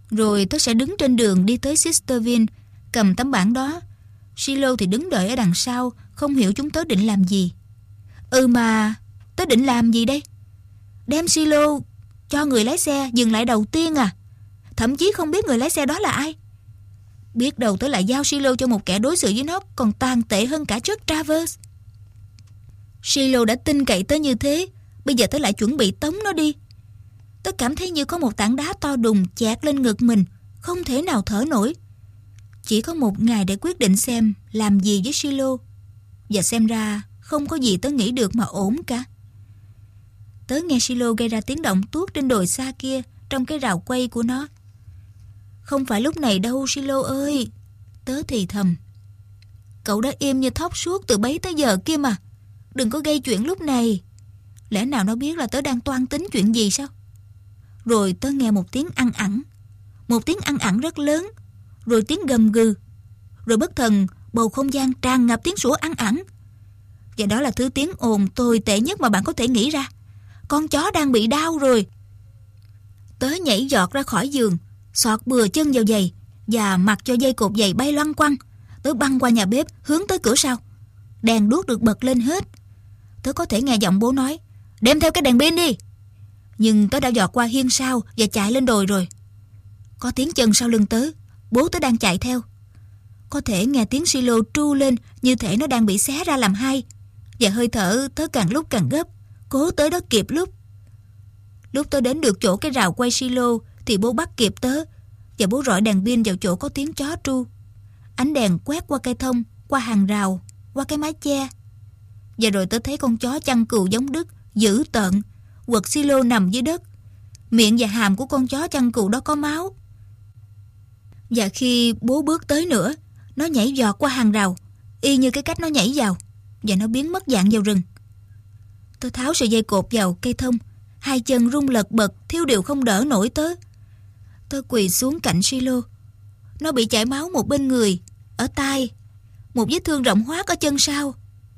[SPEAKER 1] Rồi tớ sẽ đứng trên đường đi tới Sisterville cầm tấm bảng đó. Silo thì đứng đợi ở đằng sau không hiểu chúng tớ định làm gì. Ừ mà, tớ định làm gì đây? Đem silo cho người lái xe dừng lại đầu tiên à? Thậm chí không biết người lái xe đó là ai. Biết đâu tớ lại giao silo cho một kẻ đối xử với nó còn tàn tệ hơn cả trước Travers. Silo đã tin cậy tớ như thế, bây giờ tớ lại chuẩn bị tống nó đi. Tớ cảm thấy như có một tảng đá to đùng chẹt lên ngực mình, không thể nào thở nổi. Chỉ có một ngày để quyết định xem làm gì với Silo. Và xem ra không có gì tớ nghĩ được mà ổn cả. Tớ nghe Silo gây ra tiếng động tuốt trên đồi xa kia trong cái rào quay của nó. Không phải lúc này đâu Silo ơi. Tớ thì thầm. Cậu đã im như thóc suốt từ bấy tới giờ kia mà. Đừng có gây chuyện lúc này. Lẽ nào nó biết là tớ đang toan tính chuyện gì sao? Rồi tớ nghe một tiếng ăn ẳng. Một tiếng ăn ẳng rất lớn. Rồi tiếng gầm gừ. Rồi bất thần bầu không gian tràn ngập tiếng sủa ăn ẳng. Và đó là thứ tiếng ồn tồi tệ nhất mà bạn có thể nghĩ ra. Con chó đang bị đau rồi. Tớ nhảy giọt ra khỏi giường, xọt bừa chân vào giày và mặc cho dây cột giày bay loăng quăng. Tớ băng qua nhà bếp hướng tới cửa sau. Đèn đuốc được bật lên hết. Tớ có thể nghe giọng bố nói Đem theo cái đèn pin đi. Nhưng tớ đã dọt qua hiên sau Và chạy lên đồi rồi. Có tiếng chân sau lưng tớ Bố tớ đang chạy theo. Có thể nghe tiếng silo tru lên Như thể nó đang bị xé ra làm hai. Và hơi thở tớ càng lúc càng gấp, Cố tới đó kịp lúc. Lúc tớ đến được chỗ cái rào quay silo Thì bố bắt kịp tớ. Và bố rọi đèn pin vào chỗ có tiếng chó tru. Ánh đèn quét qua cây thông, Qua hàng rào, Qua cái mái che. Và rồi tớ thấy con chó chăn cừu giống Đức Dữ tợn. Quật silo nằm dưới đất. Miệng và hàm của con chó chăn cừu đó có máu. Và khi bố bước tới nữa, Nó nhảy giọt qua hàng rào, Y như cái cách nó nhảy vào, Và nó biến mất dạng vào rừng. Tôi tháo sợi dây cột vào cây thông, Hai chân rung lật bật, Thiếu điều không đỡ nổi tớ. Tôi quỳ xuống cạnh silo. Nó bị chảy máu một bên người, Ở tai. Một vết thương rộng hoác ở chân sau,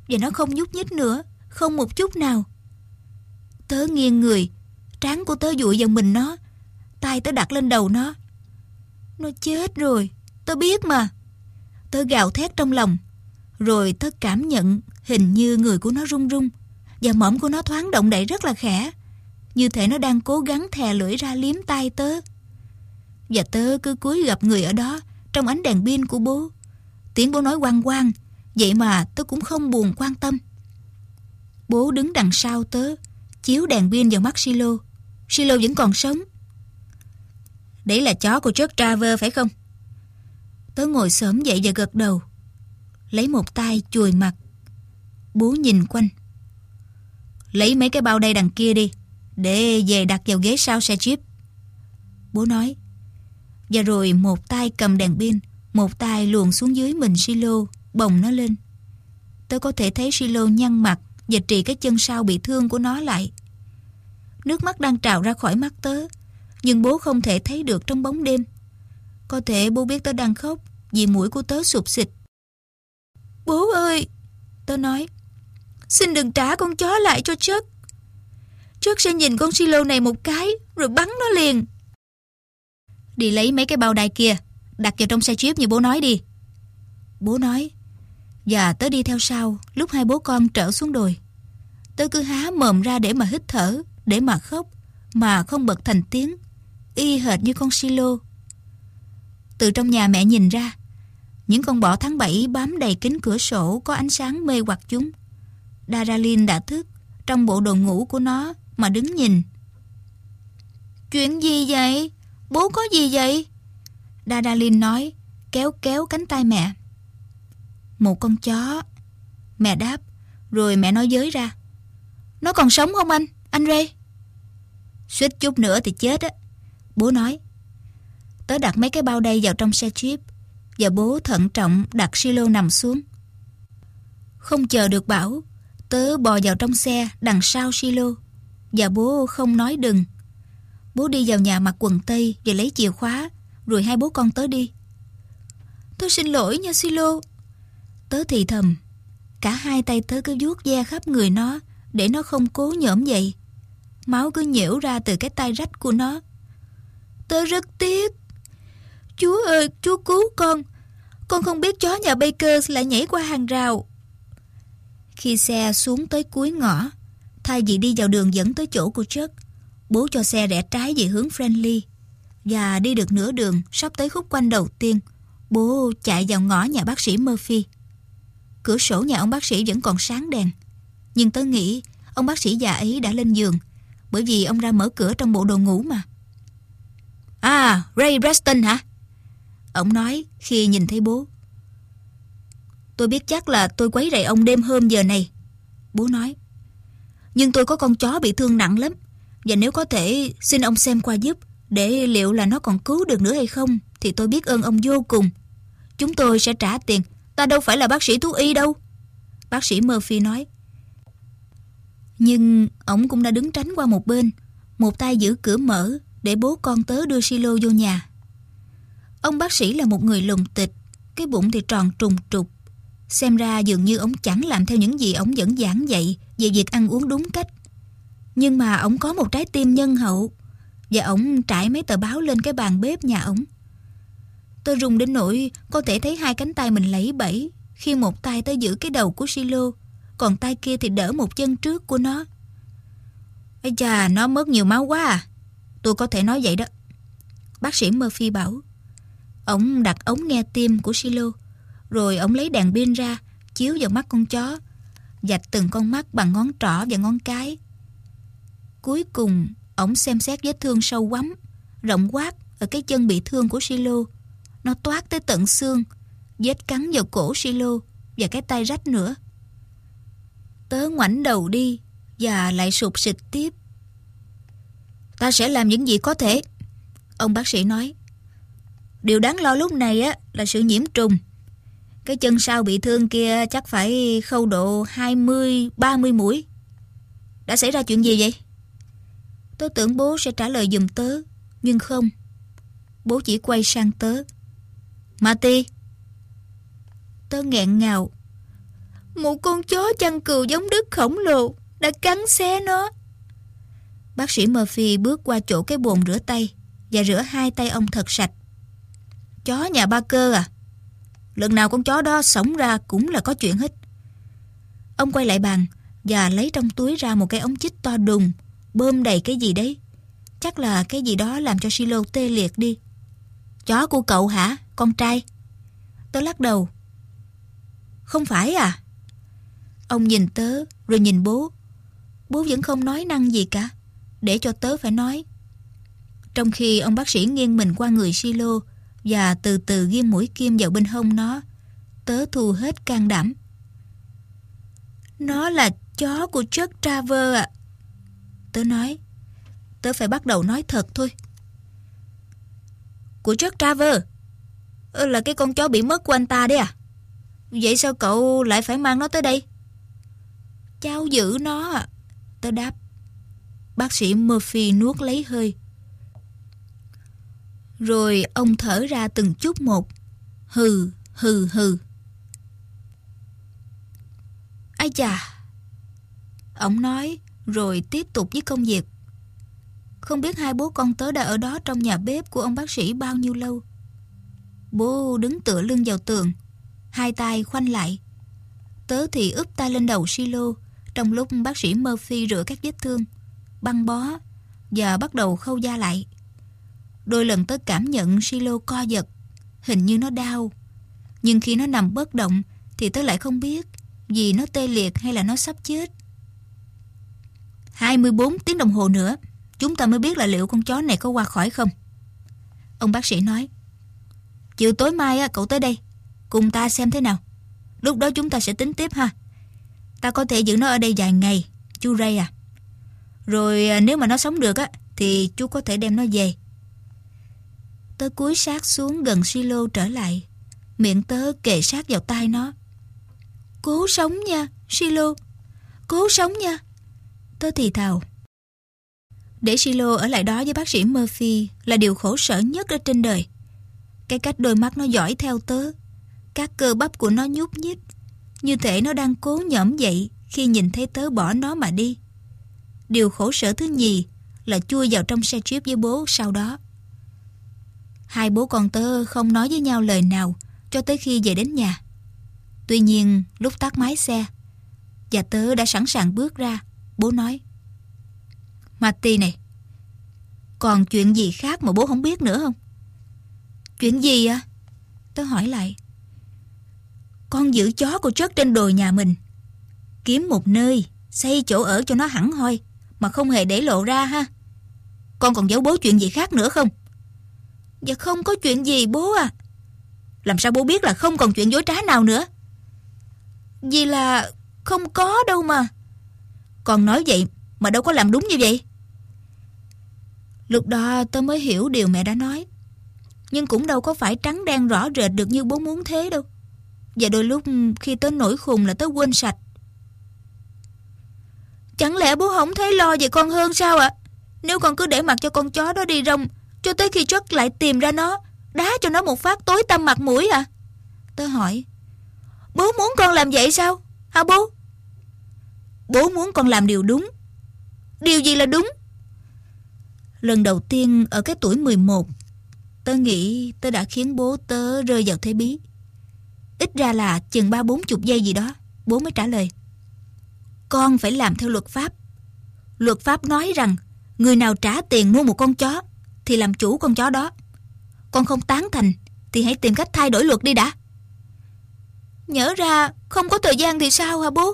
[SPEAKER 1] Và nó không nhúc nhích nữa, Không một chút nào. Tớ nghiêng người. Trán của tớ dụi vào mình nó. Tay tớ đặt lên đầu nó. Nó chết rồi, Tớ biết mà. Tớ gào thét trong lòng. Rồi tớ cảm nhận hình như người của nó rung rung Và mõm của nó thoáng động đậy rất là khẽ. Như thể nó đang cố gắng thè lưỡi ra liếm tay tớ. Và tớ cứ cúi gặp người ở đó, Trong ánh đèn pin của bố. Tiếng bố nói quang quang, Vậy mà tớ cũng không buồn quan tâm. Bố đứng đằng sau tớ chiếu đèn pin vào mắt Silo. Silo vẫn còn sống. Đấy là chó của Chuck Traver phải không? Tớ ngồi sớm dậy và gật đầu. Lấy một tay chùi mặt. Bố nhìn quanh. Lấy mấy cái bao đây đằng kia đi. Để về đặt vào ghế sau xe chip. Bố nói. Và rồi một tay cầm đèn pin. Một tay luồn xuống dưới mình Silo. Bồng nó lên. Tớ có thể thấy Silo nhăn mặt và trì cái chân sau bị thương của nó lại. Nước mắt đang trào ra khỏi mắt tớ, nhưng bố không thể thấy được trong bóng đêm. Có thể bố biết tớ đang khóc vì mũi của tớ sụp xịt. Bố ơi! Tớ nói. Xin đừng trả con chó lại cho Chuck. Chuck sẽ nhìn con silo này một cái rồi bắn nó liền. Đi lấy mấy cái bao đai kia, đặt vào trong xe jeep như bố nói đi. Bố nói. Và tớ đi theo sau lúc hai bố con trở xuống đồi. Tớ cứ há mồm ra để mà hít thở, để mà khóc, mà không bật thành tiếng. Y hệt như con silo. Từ trong nhà mẹ nhìn ra, những con bọ tháng 7 bám đầy kính cửa sổ có ánh sáng mê hoặc chúng. Daralin đã thức trong bộ đồ ngủ của nó mà đứng nhìn. Chuyện gì vậy? Bố có gì vậy? Daralin nói, kéo kéo cánh tay mẹ. Một con chó. Mẹ đáp, rồi mẹ nói giới ra. Nó còn sống không anh? Anh rê Suýt chút nữa thì chết á. Bố nói. Tớ đặt mấy cái bao đây vào trong xe jeep và bố thận trọng đặt silo nằm xuống. Không chờ được bảo, tớ bò vào trong xe đằng sau silo và bố không nói đừng. Bố đi vào nhà mặc quần tây và lấy chìa khóa rồi hai bố con tớ đi. Tôi xin lỗi nha silo. Tớ thì thầm. Cả hai tay tớ cứ vuốt ve khắp người nó để nó không cố nhổm dậy. Máu cứ nhiễu ra từ cái tay rách của nó. Tớ rất tiếc. Chúa ơi, Chúa cứu con. Con không biết chó nhà Baker lại nhảy qua hàng rào. Khi xe xuống tới cuối ngõ, thay vì đi vào đường dẫn tới chỗ của Chuck, bố cho xe rẽ trái về hướng Friendly. Và đi được nửa đường, sắp tới khúc quanh đầu tiên, bố chạy vào ngõ nhà bác sĩ Murphy. Cửa sổ nhà ông bác sĩ vẫn còn sáng đèn. Nhưng tớ nghĩ ông bác sĩ già ấy đã lên giường, bởi vì ông ra mở cửa trong bộ đồ ngủ mà. À, Ray Preston hả? Ông nói khi nhìn thấy bố. Tôi biết chắc là tôi quấy rầy ông đêm hôm giờ này. Bố nói. Nhưng tôi có con chó bị thương nặng lắm. Và nếu có thể xin ông xem qua giúp để liệu là nó còn cứu được nữa hay không thì tôi biết ơn ông vô cùng. Chúng tôi sẽ trả tiền. Ta đâu phải là bác sĩ thú y đâu. Bác sĩ Murphy nói. Nhưng ông cũng đã đứng tránh qua một bên, một tay giữ cửa mở để bố con tớ đưa silo vô nhà. Ông bác sĩ là một người lùng tịch, cái bụng thì tròn trùng trục. Xem ra dường như ông chẳng làm theo những gì ông dẫn giảng dạy về việc ăn uống đúng cách. Nhưng mà ông có một trái tim nhân hậu và ông trải mấy tờ báo lên cái bàn bếp nhà ông. Tôi rùng đến nỗi có thể thấy hai cánh tay mình lấy bẫy khi một tay tới giữ cái đầu của Silo, còn tay kia thì đỡ một chân trước của nó. Ây chà, nó mất nhiều máu quá à. Tôi có thể nói vậy đó. Bác sĩ Murphy bảo. Ông đặt ống nghe tim của Silo, rồi ông lấy đèn pin ra, chiếu vào mắt con chó, dạch từng con mắt bằng ngón trỏ và ngón cái. Cuối cùng, ông xem xét vết thương sâu quắm, rộng quát ở cái chân bị thương của Silo. Nó toát tới tận xương, vết cắn vào cổ Silo và cái tay rách nữa. Tớ ngoảnh đầu đi và lại sụp xịt tiếp. Ta sẽ làm những gì có thể. Ông bác sĩ nói. Điều đáng lo lúc này á là sự nhiễm trùng. Cái chân sau bị thương kia chắc phải khâu độ 20-30 mũi. Đã xảy ra chuyện gì vậy? Tớ tưởng bố sẽ trả lời dùm tớ, nhưng không. Bố chỉ quay sang tớ. Marty. Tớ nghẹn ngào. Một con chó chăn cừu giống Đức khổng lồ đã cắn xé nó. Bác sĩ Murphy bước qua chỗ cái bồn rửa tay và rửa hai tay ông thật sạch. Chó nhà ba cơ à? Lần nào con chó đó sống ra cũng là có chuyện hết. Ông quay lại bàn và lấy trong túi ra một cái ống chích to đùng, bơm đầy cái gì đấy. Chắc là cái gì đó làm cho Silo tê liệt đi. Chó của cậu hả? Con trai? Tớ lắc đầu. Không phải à? Ông nhìn tớ rồi nhìn bố. Bố vẫn không nói năng gì cả. Để cho tớ phải nói. Trong khi ông bác sĩ nghiêng mình qua người Silo và từ từ ghim mũi kim vào bên hông nó. Tớ thu hết can đảm. Nó là chó của Chuck Traver ạ. Tớ nói. Tớ phải bắt đầu nói thật thôi. Của Chuck Traver? Là cái con chó bị mất của anh ta đấy à? Vậy sao cậu lại phải mang nó tới đây? Cháu giữ nó. À? Tớ đáp. Bác sĩ Murphy nuốt lấy hơi. Rồi ông thở ra từng chút một. Hừ, hừ, hừ. Ai chà. Ông nói rồi tiếp tục với công việc. Không biết hai bố con tớ đã ở đó trong nhà bếp của ông bác sĩ bao nhiêu lâu. Bố đứng tựa lưng vào tường, hai tay khoanh lại. Tớ thì úp tay lên đầu silo trong lúc bác sĩ Murphy rửa các vết thương, băng bó và bắt đầu khâu da lại. Đôi lần tớ cảm nhận silo co giật, hình như nó đau. Nhưng khi nó nằm bất động thì tớ lại không biết vì nó tê liệt hay là nó sắp chết. 24 tiếng đồng hồ nữa, chúng ta mới biết là liệu con chó này có qua khỏi không. Ông bác sĩ nói, chiều tối mai cậu tới đây, cùng ta xem thế nào. Lúc đó chúng ta sẽ tính tiếp ha. Ta có thể giữ nó ở đây vài ngày, chú Ray à. Rồi à, nếu mà nó sống được á, thì chú có thể đem nó về. Tớ cúi sát xuống gần silo trở lại. Miệng tớ kề sát vào tai nó. Cố sống nha, Silo. Cố sống nha. Tớ thì thào. Để Silo ở lại đó với bác sĩ Murphy là điều khổ sở nhất ở trên đời. Cái cách đôi mắt nó dõi theo tớ. Các cơ bắp của nó nhúc nhích. Như thể nó đang cố nhõm dậy khi nhìn thấy tớ bỏ nó mà đi. Điều khổ sở thứ nhì là chui vào trong xe jeep với bố sau đó. Hai bố con tớ không nói với nhau lời nào cho tới khi về đến nhà. Tuy nhiên, lúc tắt máy xe, và tớ đã sẵn sàng bước ra, bố nói. Matty này, còn chuyện gì khác mà bố không biết nữa không? Chuyện gì à? Tớ hỏi lại. Con giữ chó của trớt trên đồi nhà mình. Kiếm một nơi, xây chỗ ở cho nó hẳn hoi, mà không hề để lộ ra ha. Con còn giấu bố chuyện gì khác nữa không? Dạ không có chuyện gì bố à. Làm sao bố biết là không còn chuyện dối trá nào nữa? Vì là không có đâu mà. Còn nói vậy mà đâu có làm đúng như vậy. Lúc đó tôi mới hiểu điều mẹ đã nói. Nhưng cũng đâu có phải trắng đen rõ rệt được như bố muốn thế đâu. Và đôi lúc khi tớ nổi khùng là tớ quên sạch. Chẳng lẽ bố không thấy lo về con hơn sao ạ? Nếu con cứ để mặc cho con chó đó đi rong, cho tới khi chất lại tìm ra nó, Đá cho nó một phát tối tăm mặt mũi à Tớ hỏi, Bố muốn con làm vậy sao Hả bố Bố muốn con làm điều đúng Điều gì là đúng Lần đầu tiên ở cái tuổi 11 Tớ nghĩ tớ đã khiến bố tớ rơi vào thế bí Ít ra là chừng ba bốn chục giây gì đó, Bố mới trả lời Con phải làm theo luật pháp Luật pháp nói rằng, Người nào trả tiền mua một con chó, Thì làm chủ con chó đó Con không tán thành, Thì hãy tìm cách thay đổi luật đi đã Nhớ ra không có thời gian thì sao hả bố?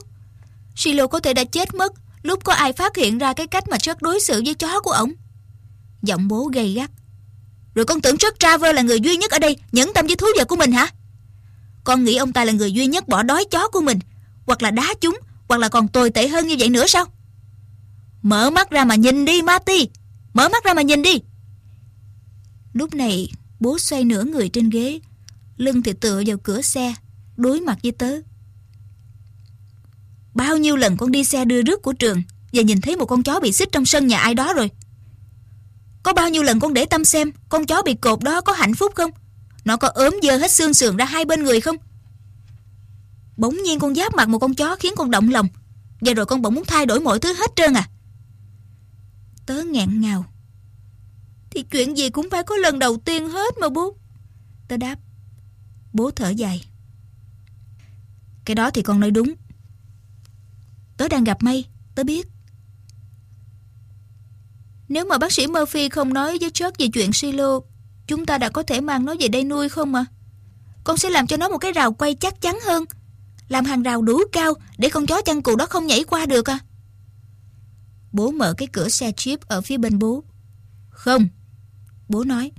[SPEAKER 1] Silo có thể đã chết mất lúc có ai phát hiện ra cái cách mà Chuck đối xử với chó của ổng. Giọng bố gay gắt. Rồi con tưởng Jack Traver là người duy nhất ở đây nhẫn tâm với thú vật của mình hả? Con nghĩ ông ta là người duy nhất bỏ đói chó của mình hoặc là đá chúng, hoặc là còn tồi tệ hơn như vậy nữa sao? Mở mắt ra mà nhìn đi, Marty Mở mắt ra mà nhìn đi Lúc này, bố xoay nửa người trên ghế Lưng thì tựa vào cửa xe, đối mặt với tớ. Bao nhiêu lần con đi xe đưa rước của trường và nhìn thấy một con chó bị xích trong sân nhà ai đó rồi. Có bao nhiêu lần con để tâm xem con chó bị cột đó có hạnh phúc không? Nó có ốm dơ hết xương sườn ra hai bên người không? Bỗng nhiên con giáp mặt một con chó khiến con động lòng. Và rồi con bỗng muốn thay đổi mọi thứ hết trơn à? Tớ ngẹn ngào. Thì chuyện gì cũng phải có lần đầu tiên hết mà bố. Tớ đáp. Bố thở dài. Cái đó thì con nói đúng. Tớ đang gặp May. Tớ biết. Nếu mà bác sĩ Murphy không nói với Chuck về chuyện silo Chúng ta đã có thể mang nó về đây nuôi không mà Con sẽ làm cho nó một cái rào quay chắc chắn hơn Làm hàng rào đủ cao Để con chó chăn cừu đó không nhảy qua được à? Bố mở cái cửa xe Jeep ở phía bên bố. Không Bố nói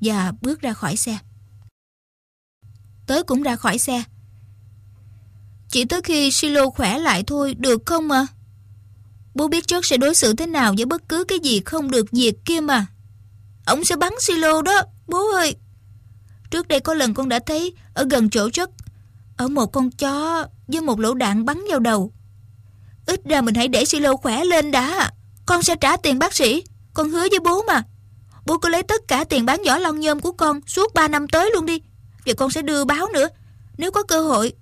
[SPEAKER 1] Và bước ra khỏi xe. Tớ cũng ra khỏi xe. Chỉ tới khi Silo khỏe lại thôi, được không mà Bố biết trước sẽ đối xử thế nào với bất cứ cái gì không được diệt kia mà. Ông sẽ bắn Silo đó, bố ơi. Trước đây có lần con đã thấy ở gần chỗ chất, ở một con chó với một lỗ đạn bắn vào đầu. Ít ra mình hãy để Silo khỏe lên đã. Con sẽ trả tiền bác sĩ. Con hứa với bố mà. Bố cứ lấy tất cả tiền bán vỏ lon nhôm của con suốt 3 năm tới luôn đi. Và con sẽ đưa báo nữa. Nếu có cơ hội.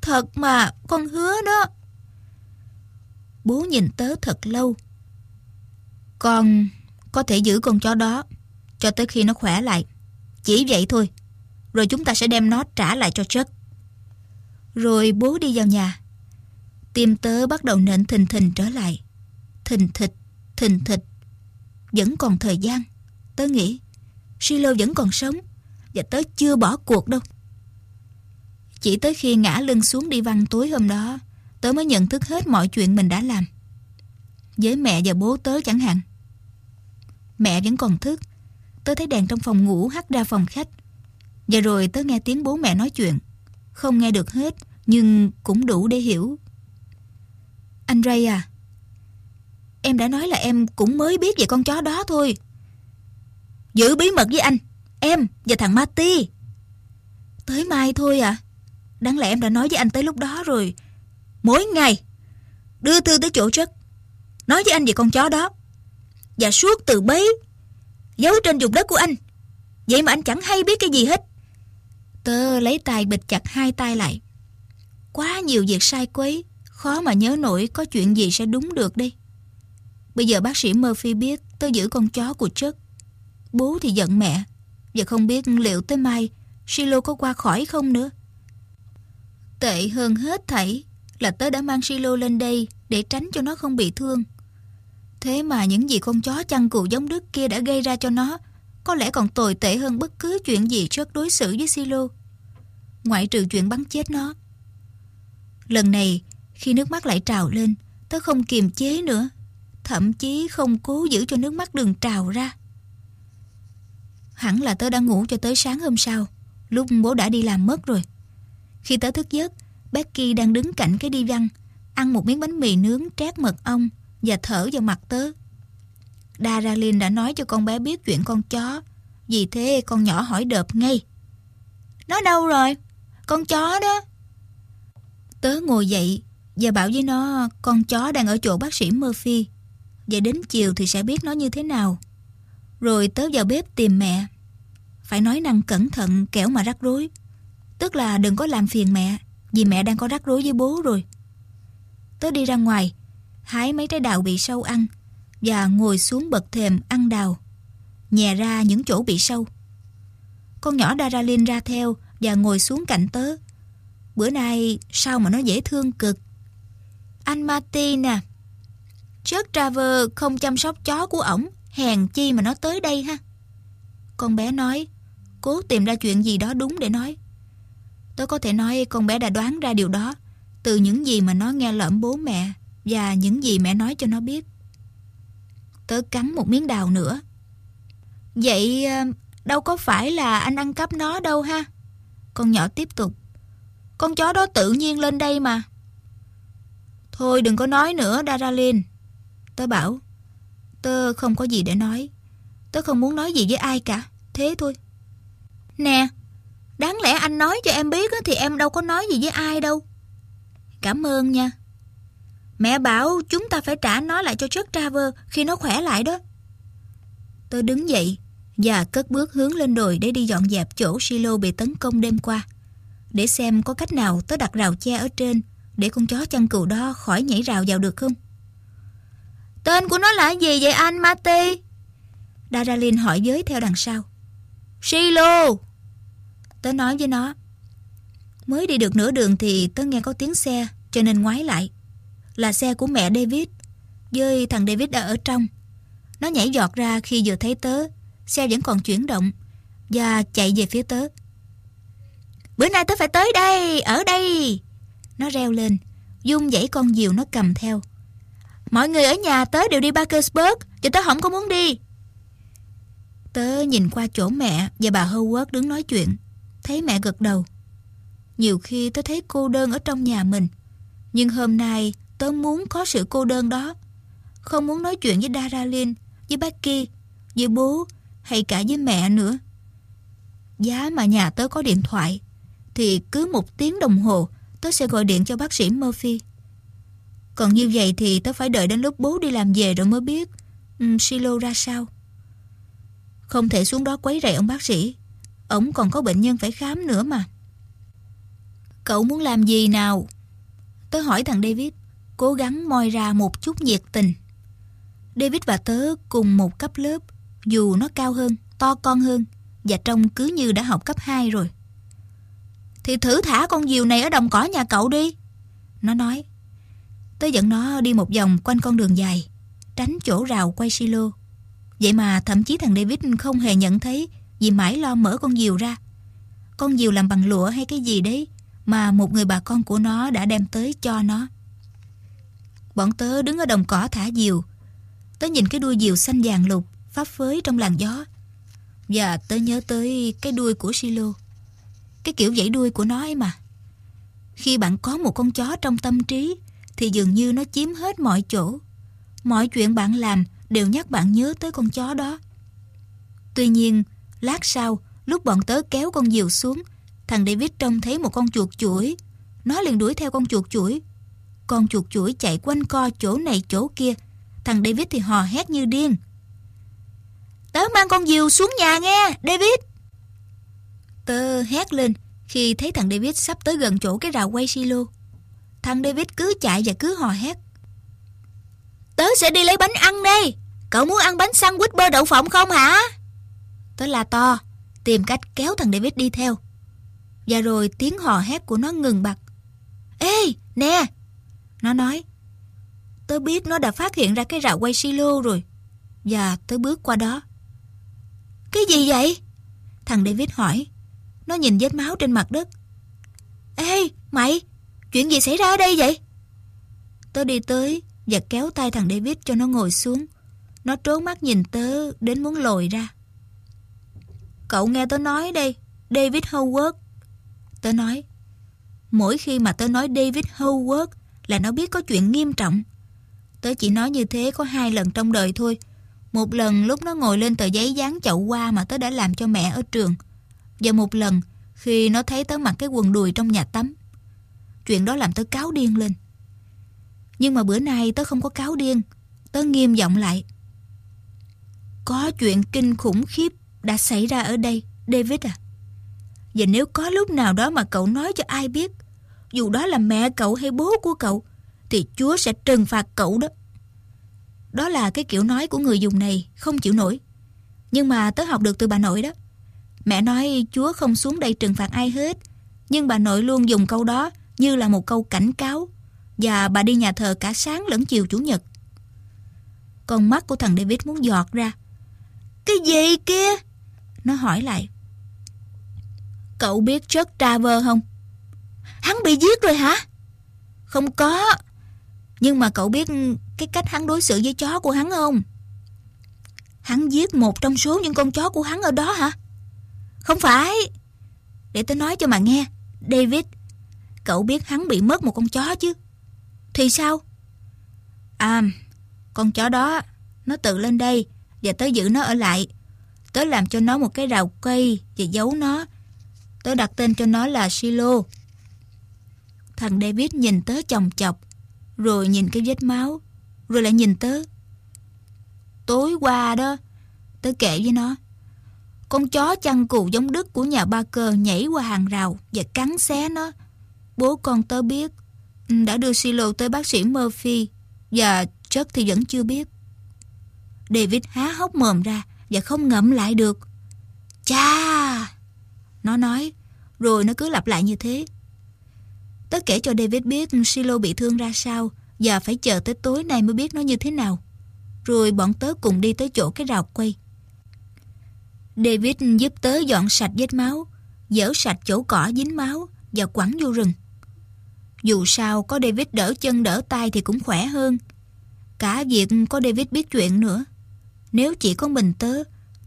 [SPEAKER 1] Thật mà, con hứa đó. Bố nhìn tớ thật lâu. Con có thể giữ con chó đó cho tới khi nó khỏe lại. Chỉ vậy thôi. Rồi chúng ta sẽ đem nó trả lại cho Chuck. Rồi bố đi vào nhà. Tim tớ bắt đầu nện thình thình trở lại. Thình thịch, thình thịch. Vẫn còn thời gian. Tớ nghĩ Silo vẫn còn sống Và tớ chưa bỏ cuộc đâu Chỉ tới khi ngã lưng xuống đi văn tối hôm đó Tớ mới nhận thức hết mọi chuyện mình đã làm. Với mẹ và bố tớ chẳng hạn. Mẹ vẫn còn thức. Tớ thấy đèn trong phòng ngủ hắt ra phòng khách. Và rồi tớ nghe tiếng bố mẹ nói chuyện. Không nghe được hết, Nhưng cũng đủ để hiểu. Anh Ray à Em đã nói là em cũng mới biết về con chó đó thôi. Giữ bí mật với anh, Em và thằng Marty Tới mai thôi à. Đáng lẽ em đã nói với anh tới lúc đó rồi. Mỗi ngày, Đưa thư tới chỗ chất Nói với anh về con chó đó. Và suốt từ bấy Giấu trên vùng đất của anh. Vậy mà anh chẳng hay biết cái gì hết. Tớ lấy tay bịt chặt hai tay lại. Quá nhiều việc sai quấy, Khó mà nhớ nổi có chuyện gì sẽ đúng được đây. Bây giờ bác sĩ Murphy biết Tớ giữ con chó của chất Bố thì giận mẹ, Và không biết liệu tới mai Silo có qua khỏi không nữa. Tệ hơn hết thảy là tớ đã mang Silo lên đây Để tránh cho nó không bị thương. Thế mà những gì con chó chăn cừu giống Đức kia đã gây ra cho nó, Có lẽ còn tồi tệ hơn bất cứ chuyện gì trước đối xử với Silo Ngoại trừ chuyện bắn chết nó. Lần này, Khi nước mắt lại trào lên, Tớ không kiềm chế nữa, Thậm chí không cố giữ cho nước mắt đừng trào ra. Hẳn là tớ đã ngủ cho tới sáng hôm sau, Lúc bố đã đi làm mất rồi. Khi tớ thức giấc Becky đang đứng cạnh cái đi văn Ăn một miếng bánh mì nướng trát mật ong Và thở vào mặt tớ. Daralyn đã nói cho con bé biết chuyện con chó, Vì thế con nhỏ hỏi đợp ngay. Nó đâu rồi? Con chó đó. Tớ ngồi dậy Và bảo với nó, Con chó đang ở chỗ bác sĩ Murphy Vậy đến chiều thì sẽ biết nó như thế nào. Rồi tớ vào bếp tìm mẹ. Phải nói năng cẩn thận kẻo mà rắc rối, Tức là đừng có làm phiền mẹ. Vì mẹ đang có rắc rối với bố rồi. Tớ đi ra ngoài, Hái mấy trái đào bị sâu ăn Và ngồi xuống bậc thềm ăn đào, Nhè ra những chỗ bị sâu. Con nhỏ Daralin ra theo Và ngồi xuống cạnh tớ. Bữa nay sao mà nó dễ thương cực. Anh Martin à Chuck Traver không chăm sóc chó của ổng, Hèn chi mà nó tới đây ha. Con bé nói, Cố tìm ra chuyện gì đó đúng để nói tôi có thể nói con bé đã đoán ra điều đó, Từ những gì mà nó nghe lỡm bố mẹ Và những gì mẹ nói cho nó biết. Tớ cắn một miếng đào nữa. Vậy ờ, đâu có phải là anh ăn cắp nó đâu ha? Con nhỏ tiếp tục. Con chó đó tự nhiên lên đây mà. Thôi đừng có nói nữa Daralyn Tớ bảo. Tớ không có gì để nói. Tớ không muốn nói gì với ai cả. Thế thôi. Nè Đáng lẽ anh nói cho em biết Thì em đâu có nói gì với ai đâu Cảm ơn nha Mẹ bảo chúng ta phải trả nó lại cho Chuck Traver Khi nó khỏe lại đó tôi đứng dậy Và cất bước hướng lên đồi Để đi dọn dẹp chỗ silo bị tấn công đêm qua, Để xem có cách nào tôi đặt rào che ở trên Để con chó chăn cừu đó khỏi nhảy rào vào được không Tên của nó là gì vậy anh, Mati? Daralyn hỏi giới theo đằng sau. Silo! Tớ nói với nó. Mới đi được nửa đường thì tớ nghe có tiếng xe cho nên ngoái lại. Là xe của mẹ David. Với thằng David đã ở trong. Nó nhảy giọt ra khi vừa thấy tớ. Xe vẫn còn chuyển động và chạy về phía tớ. Bữa nay tớ phải tới đây, ở đây. Nó reo lên, dung dãy con diều nó cầm theo. Mọi người ở nhà tớ đều đi Parkersburg Chứ tớ không có muốn đi Tớ nhìn qua chỗ mẹ Và bà Howard đứng nói chuyện Thấy mẹ gật đầu Nhiều khi tớ thấy cô đơn ở trong nhà mình Nhưng hôm nay tớ muốn có sự cô đơn đó Không muốn nói chuyện với Daralyn Với Becky Với bố Hay cả với mẹ nữa Giá mà nhà tớ có điện thoại Thì cứ một tiếng đồng hồ Tớ sẽ gọi điện cho bác sĩ Murphy Còn như vậy thì tớ phải đợi đến lúc bố đi làm về rồi mới biết um, Silo ra sao. Không thể xuống đó quấy rầy ông bác sĩ. Ông còn có bệnh nhân phải khám nữa mà. Cậu muốn làm gì nào? Tớ hỏi thằng David, cố gắng moi ra một chút nhiệt tình. David và tớ cùng một cấp lớp, dù nó cao hơn, to con hơn và trông cứ như đã học cấp 2 rồi. Thì thử thả con diều này ở đồng cỏ nhà cậu đi. Nó nói. Tớ dẫn nó đi một vòng quanh con đường dài, tránh chỗ rào quay silo. Vậy mà thậm chí thằng David không hề nhận thấy vì mãi lo mở con diều ra. Con diều làm bằng lụa hay cái gì đấy mà một người bà con của nó đã đem tới cho nó. Bọn tớ đứng ở đồng cỏ thả diều. Tớ nhìn cái đuôi diều xanh vàng lục pháp phới trong làn gió. Và tớ nhớ tới cái đuôi của Silo. Cái kiểu dãy đuôi của nó ấy mà. Khi bạn có một con chó trong tâm trí thì dường như nó chiếm hết mọi chỗ. Mọi chuyện bạn làm đều nhắc bạn nhớ tới con chó đó. Tuy nhiên, lát sau, lúc bọn tớ kéo con diều xuống, thằng David trông thấy một con chuột chuỗi. Nó liền đuổi theo con chuột chuỗi. Con chuột chuỗi chạy quanh co chỗ này chỗ kia. Thằng David thì hò hét như điên. Tớ mang con diều xuống nhà nghe, David. Tớ hét lên khi thấy thằng David sắp tới gần chỗ cái rào quay silo. Thằng David cứ chạy và cứ hò hét. Tớ sẽ đi lấy bánh ăn đây. Cậu muốn ăn bánh sandwich bơ đậu phộng không hả? Tớ là to, tìm cách kéo thằng David đi theo. Và rồi tiếng hò hét của nó ngừng bặt. Ê, nè! Nó nói. Tớ biết nó đã phát hiện ra cái rào quay silo rồi. Và tớ bước qua đó. Cái gì vậy? Thằng David hỏi. Nó nhìn vết máu trên mặt đất. Ê, mày! Chuyện gì xảy ra ở đây vậy? Tớ đi tới và kéo tay thằng David cho nó ngồi xuống. Nó trốn mắt nhìn tớ đến muốn lồi ra. Cậu nghe tớ nói đây, David Howard. Tớ nói, mỗi khi mà tớ nói David Howard là nó biết có chuyện nghiêm trọng. Tớ chỉ nói như thế có hai lần trong đời thôi. Một lần lúc nó ngồi lên tờ giấy dán chậu hoa mà tớ đã làm cho mẹ ở trường. Và một lần khi nó thấy tớ mặc cái quần đùi trong nhà tắm. Chuyện đó làm tớ cáo điên lên. Nhưng mà bữa nay tớ không có cáo điên. Tớ nghiêm giọng lại. Có chuyện kinh khủng khiếp đã xảy ra ở đây, David à. Và nếu có lúc nào đó mà cậu nói cho ai biết, dù đó là mẹ cậu hay bố của cậu, thì Chúa sẽ trừng phạt cậu đó. Đó là cái kiểu nói của người dùng này, không chịu nổi. Nhưng mà tớ học được từ bà nội đó. Mẹ nói Chúa không xuống đây trừng phạt ai hết, nhưng bà nội luôn dùng câu đó như là một câu cảnh cáo và bà đi nhà thờ cả sáng lẫn chiều Chủ nhật. Con mắt của thằng David muốn giọt ra. Cái gì kia? Nó hỏi lại. Cậu biết Chuck Traver không? Hắn bị giết rồi hả? Không có. Nhưng mà cậu biết cái cách hắn đối xử với chó của hắn không? Hắn giết một trong số những con chó của hắn ở đó hả? Không phải. Để tôi nói cho mà nghe. David, cậu biết hắn bị mất một con chó chứ? Thì sao? À, con chó đó, nó tự lên đây và tới giữ nó ở lại. Tớ làm cho nó một cái rào cây và giấu nó. Tớ đặt tên cho nó là Silo. Thằng David nhìn tớ chồng chọc, rồi nhìn cái vết máu, rồi lại nhìn tớ. Tối qua đó, tớ kể với nó. Con chó chăn cù giống Đức của nhà ba cơ nhảy qua hàng rào và cắn xé nó. Bố con tớ biết, ừ, đã đưa Silo tới bác sĩ Murphy và Chuck thì vẫn chưa biết. David há hốc mồm ra và không ngậm lại được. Cha! Nó nói, rồi nó cứ lặp lại như thế. Tớ kể cho David biết Silo bị thương ra sao và phải chờ tới tối nay mới biết nó như thế nào. Rồi bọn tớ cùng đi tới chỗ cái rào quay. David giúp tớ dọn sạch vết máu, dỡ sạch chỗ cỏ dính máu và quẳng vô rừng. Dù sao có David đỡ chân đỡ tay thì cũng khỏe hơn. Cả việc có David biết chuyện nữa. Nếu chỉ có mình tớ,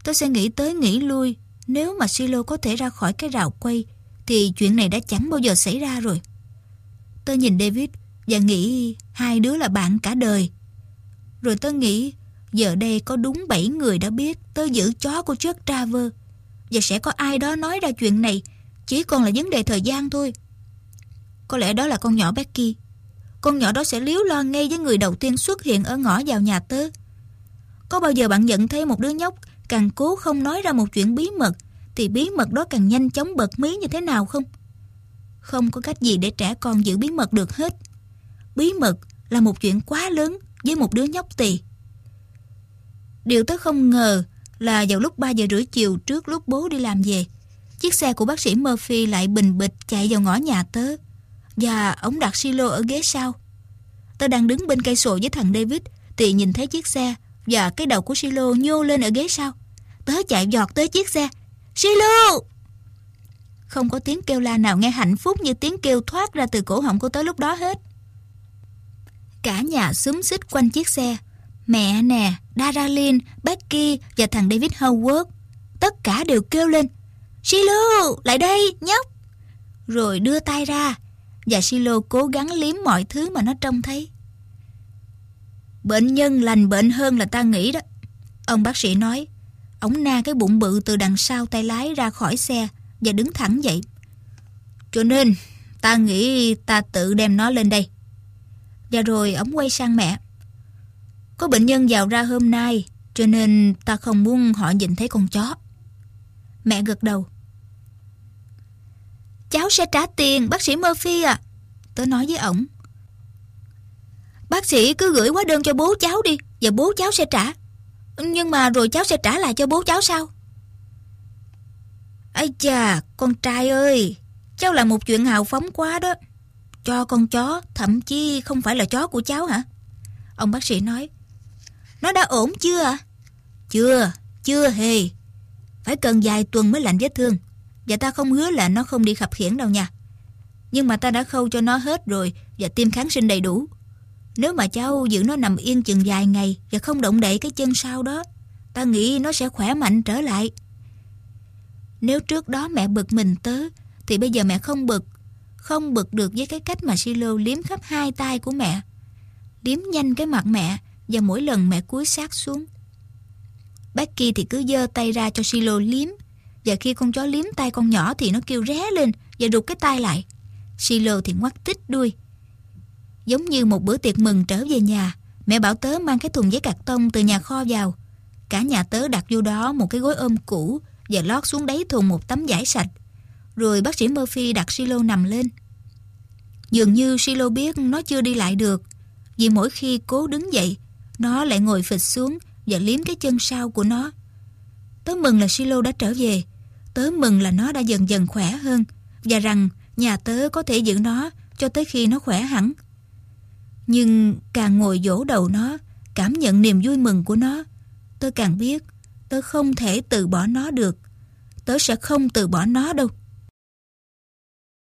[SPEAKER 1] tớ sẽ nghĩ tới nghĩ lui. Nếu mà Silo có thể ra khỏi cái rào quay, thì chuyện này đã chẳng bao giờ xảy ra rồi. Tớ nhìn David và nghĩ hai đứa là bạn cả đời. Rồi tớ nghĩ giờ đây có đúng 7 người đã biết tớ giữ chó của Chuck Traver và sẽ có ai đó nói ra chuyện này chỉ còn là vấn đề thời gian thôi. Có lẽ đó là con nhỏ Becky. con nhỏ đó sẽ liếu lo ngay với người đầu tiên xuất hiện ở ngõ vào nhà tớ. Có bao giờ bạn nhận thấy một đứa nhóc càng cố không nói ra một chuyện bí mật thì bí mật đó càng nhanh chóng bật mí như thế nào không? Không có cách gì để trẻ con giữ bí mật được hết. Bí mật là một chuyện quá lớn với một đứa nhóc tỳ. Điều tớ không ngờ là vào lúc 3 giờ rưỡi chiều trước lúc bố đi làm về, chiếc xe của bác sĩ Murphy lại bình bịch chạy vào ngõ nhà tớ và ông đặt silo ở ghế sau. Tớ đang đứng bên cây sồi với thằng David thì nhìn thấy chiếc xe và cái đầu của silo nhô lên ở ghế sau. Tớ chạy giọt tới chiếc xe. Silo! Không có tiếng kêu la nào nghe hạnh phúc như tiếng kêu thoát ra từ cổ họng của tớ lúc đó hết. Cả nhà xúm xích quanh chiếc xe. Mẹ nè, Daralyn, Becky và thằng David Howard. Tất cả đều kêu lên. Silo, lại đây, nhóc. Rồi đưa tay ra. Và Silo cố gắng liếm mọi thứ mà nó trông thấy. Bệnh nhân lành bệnh hơn là ta nghĩ đó. Ông bác sĩ nói. Ông na cái bụng bự từ đằng sau tay lái ra khỏi xe và đứng thẳng dậy. Cho nên, ta nghĩ ta tự đem nó lên đây. Và rồi ông quay sang mẹ. Có bệnh nhân vào ra hôm nay, cho nên ta không muốn họ nhìn thấy con chó. Mẹ gật đầu. Cháu sẽ trả tiền, bác sĩ Murphy à. Tớ nói với ổng. Bác sĩ cứ gửi hóa đơn cho bố cháu đi, và bố cháu sẽ trả. Nhưng mà rồi cháu sẽ trả lại cho bố cháu sao? Ây chà, con trai ơi, cháu làm một chuyện hào phóng quá đó. Cho con chó, thậm chí không phải là chó của cháu hả? Ông bác sĩ nói. Nó đã ổn chưa ạ? Chưa, chưa hề. Phải cần vài tuần mới lành vết thương. Và ta không hứa là nó không đi khập khiển đâu nha. Nhưng mà ta đã khâu cho nó hết rồi và tiêm kháng sinh đầy đủ. Nếu mà cháu giữ nó nằm yên chừng vài ngày và không động đậy cái chân sau đó, ta nghĩ nó sẽ khỏe mạnh trở lại. Nếu trước đó mẹ bực mình tớ, thì bây giờ mẹ không bực. Không bực được với cái cách mà Silo liếm khắp hai tay của mẹ. Liếm nhanh cái mặt mẹ và mỗi lần mẹ cúi sát xuống. Becky thì cứ giơ tay ra cho Silo liếm. Và khi con chó liếm tay con nhỏ thì nó kêu ré lên và rụt cái tay lại. Silo thì ngoắt tích đuôi. Giống như một bữa tiệc mừng trở về nhà, mẹ bảo tớ mang cái thùng giấy cạc tông từ nhà kho vào. Cả nhà tớ đặt vô đó một cái gối ôm cũ và lót xuống đáy thùng một tấm vải sạch. Rồi bác sĩ Murphy đặt Silo nằm lên. Dường như Silo biết nó chưa đi lại được, vì mỗi khi cố đứng dậy, nó lại ngồi phịch xuống và liếm cái chân sau của nó. Tớ mừng là Silo đã trở về, tớ mừng là nó đã dần dần khỏe hơn và rằng nhà tớ có thể giữ nó cho tới khi nó khỏe hẳn. Nhưng càng ngồi dỗ đầu nó, cảm nhận niềm vui mừng của nó, tớ càng biết tớ không thể từ bỏ nó được. Tớ sẽ không từ bỏ nó đâu.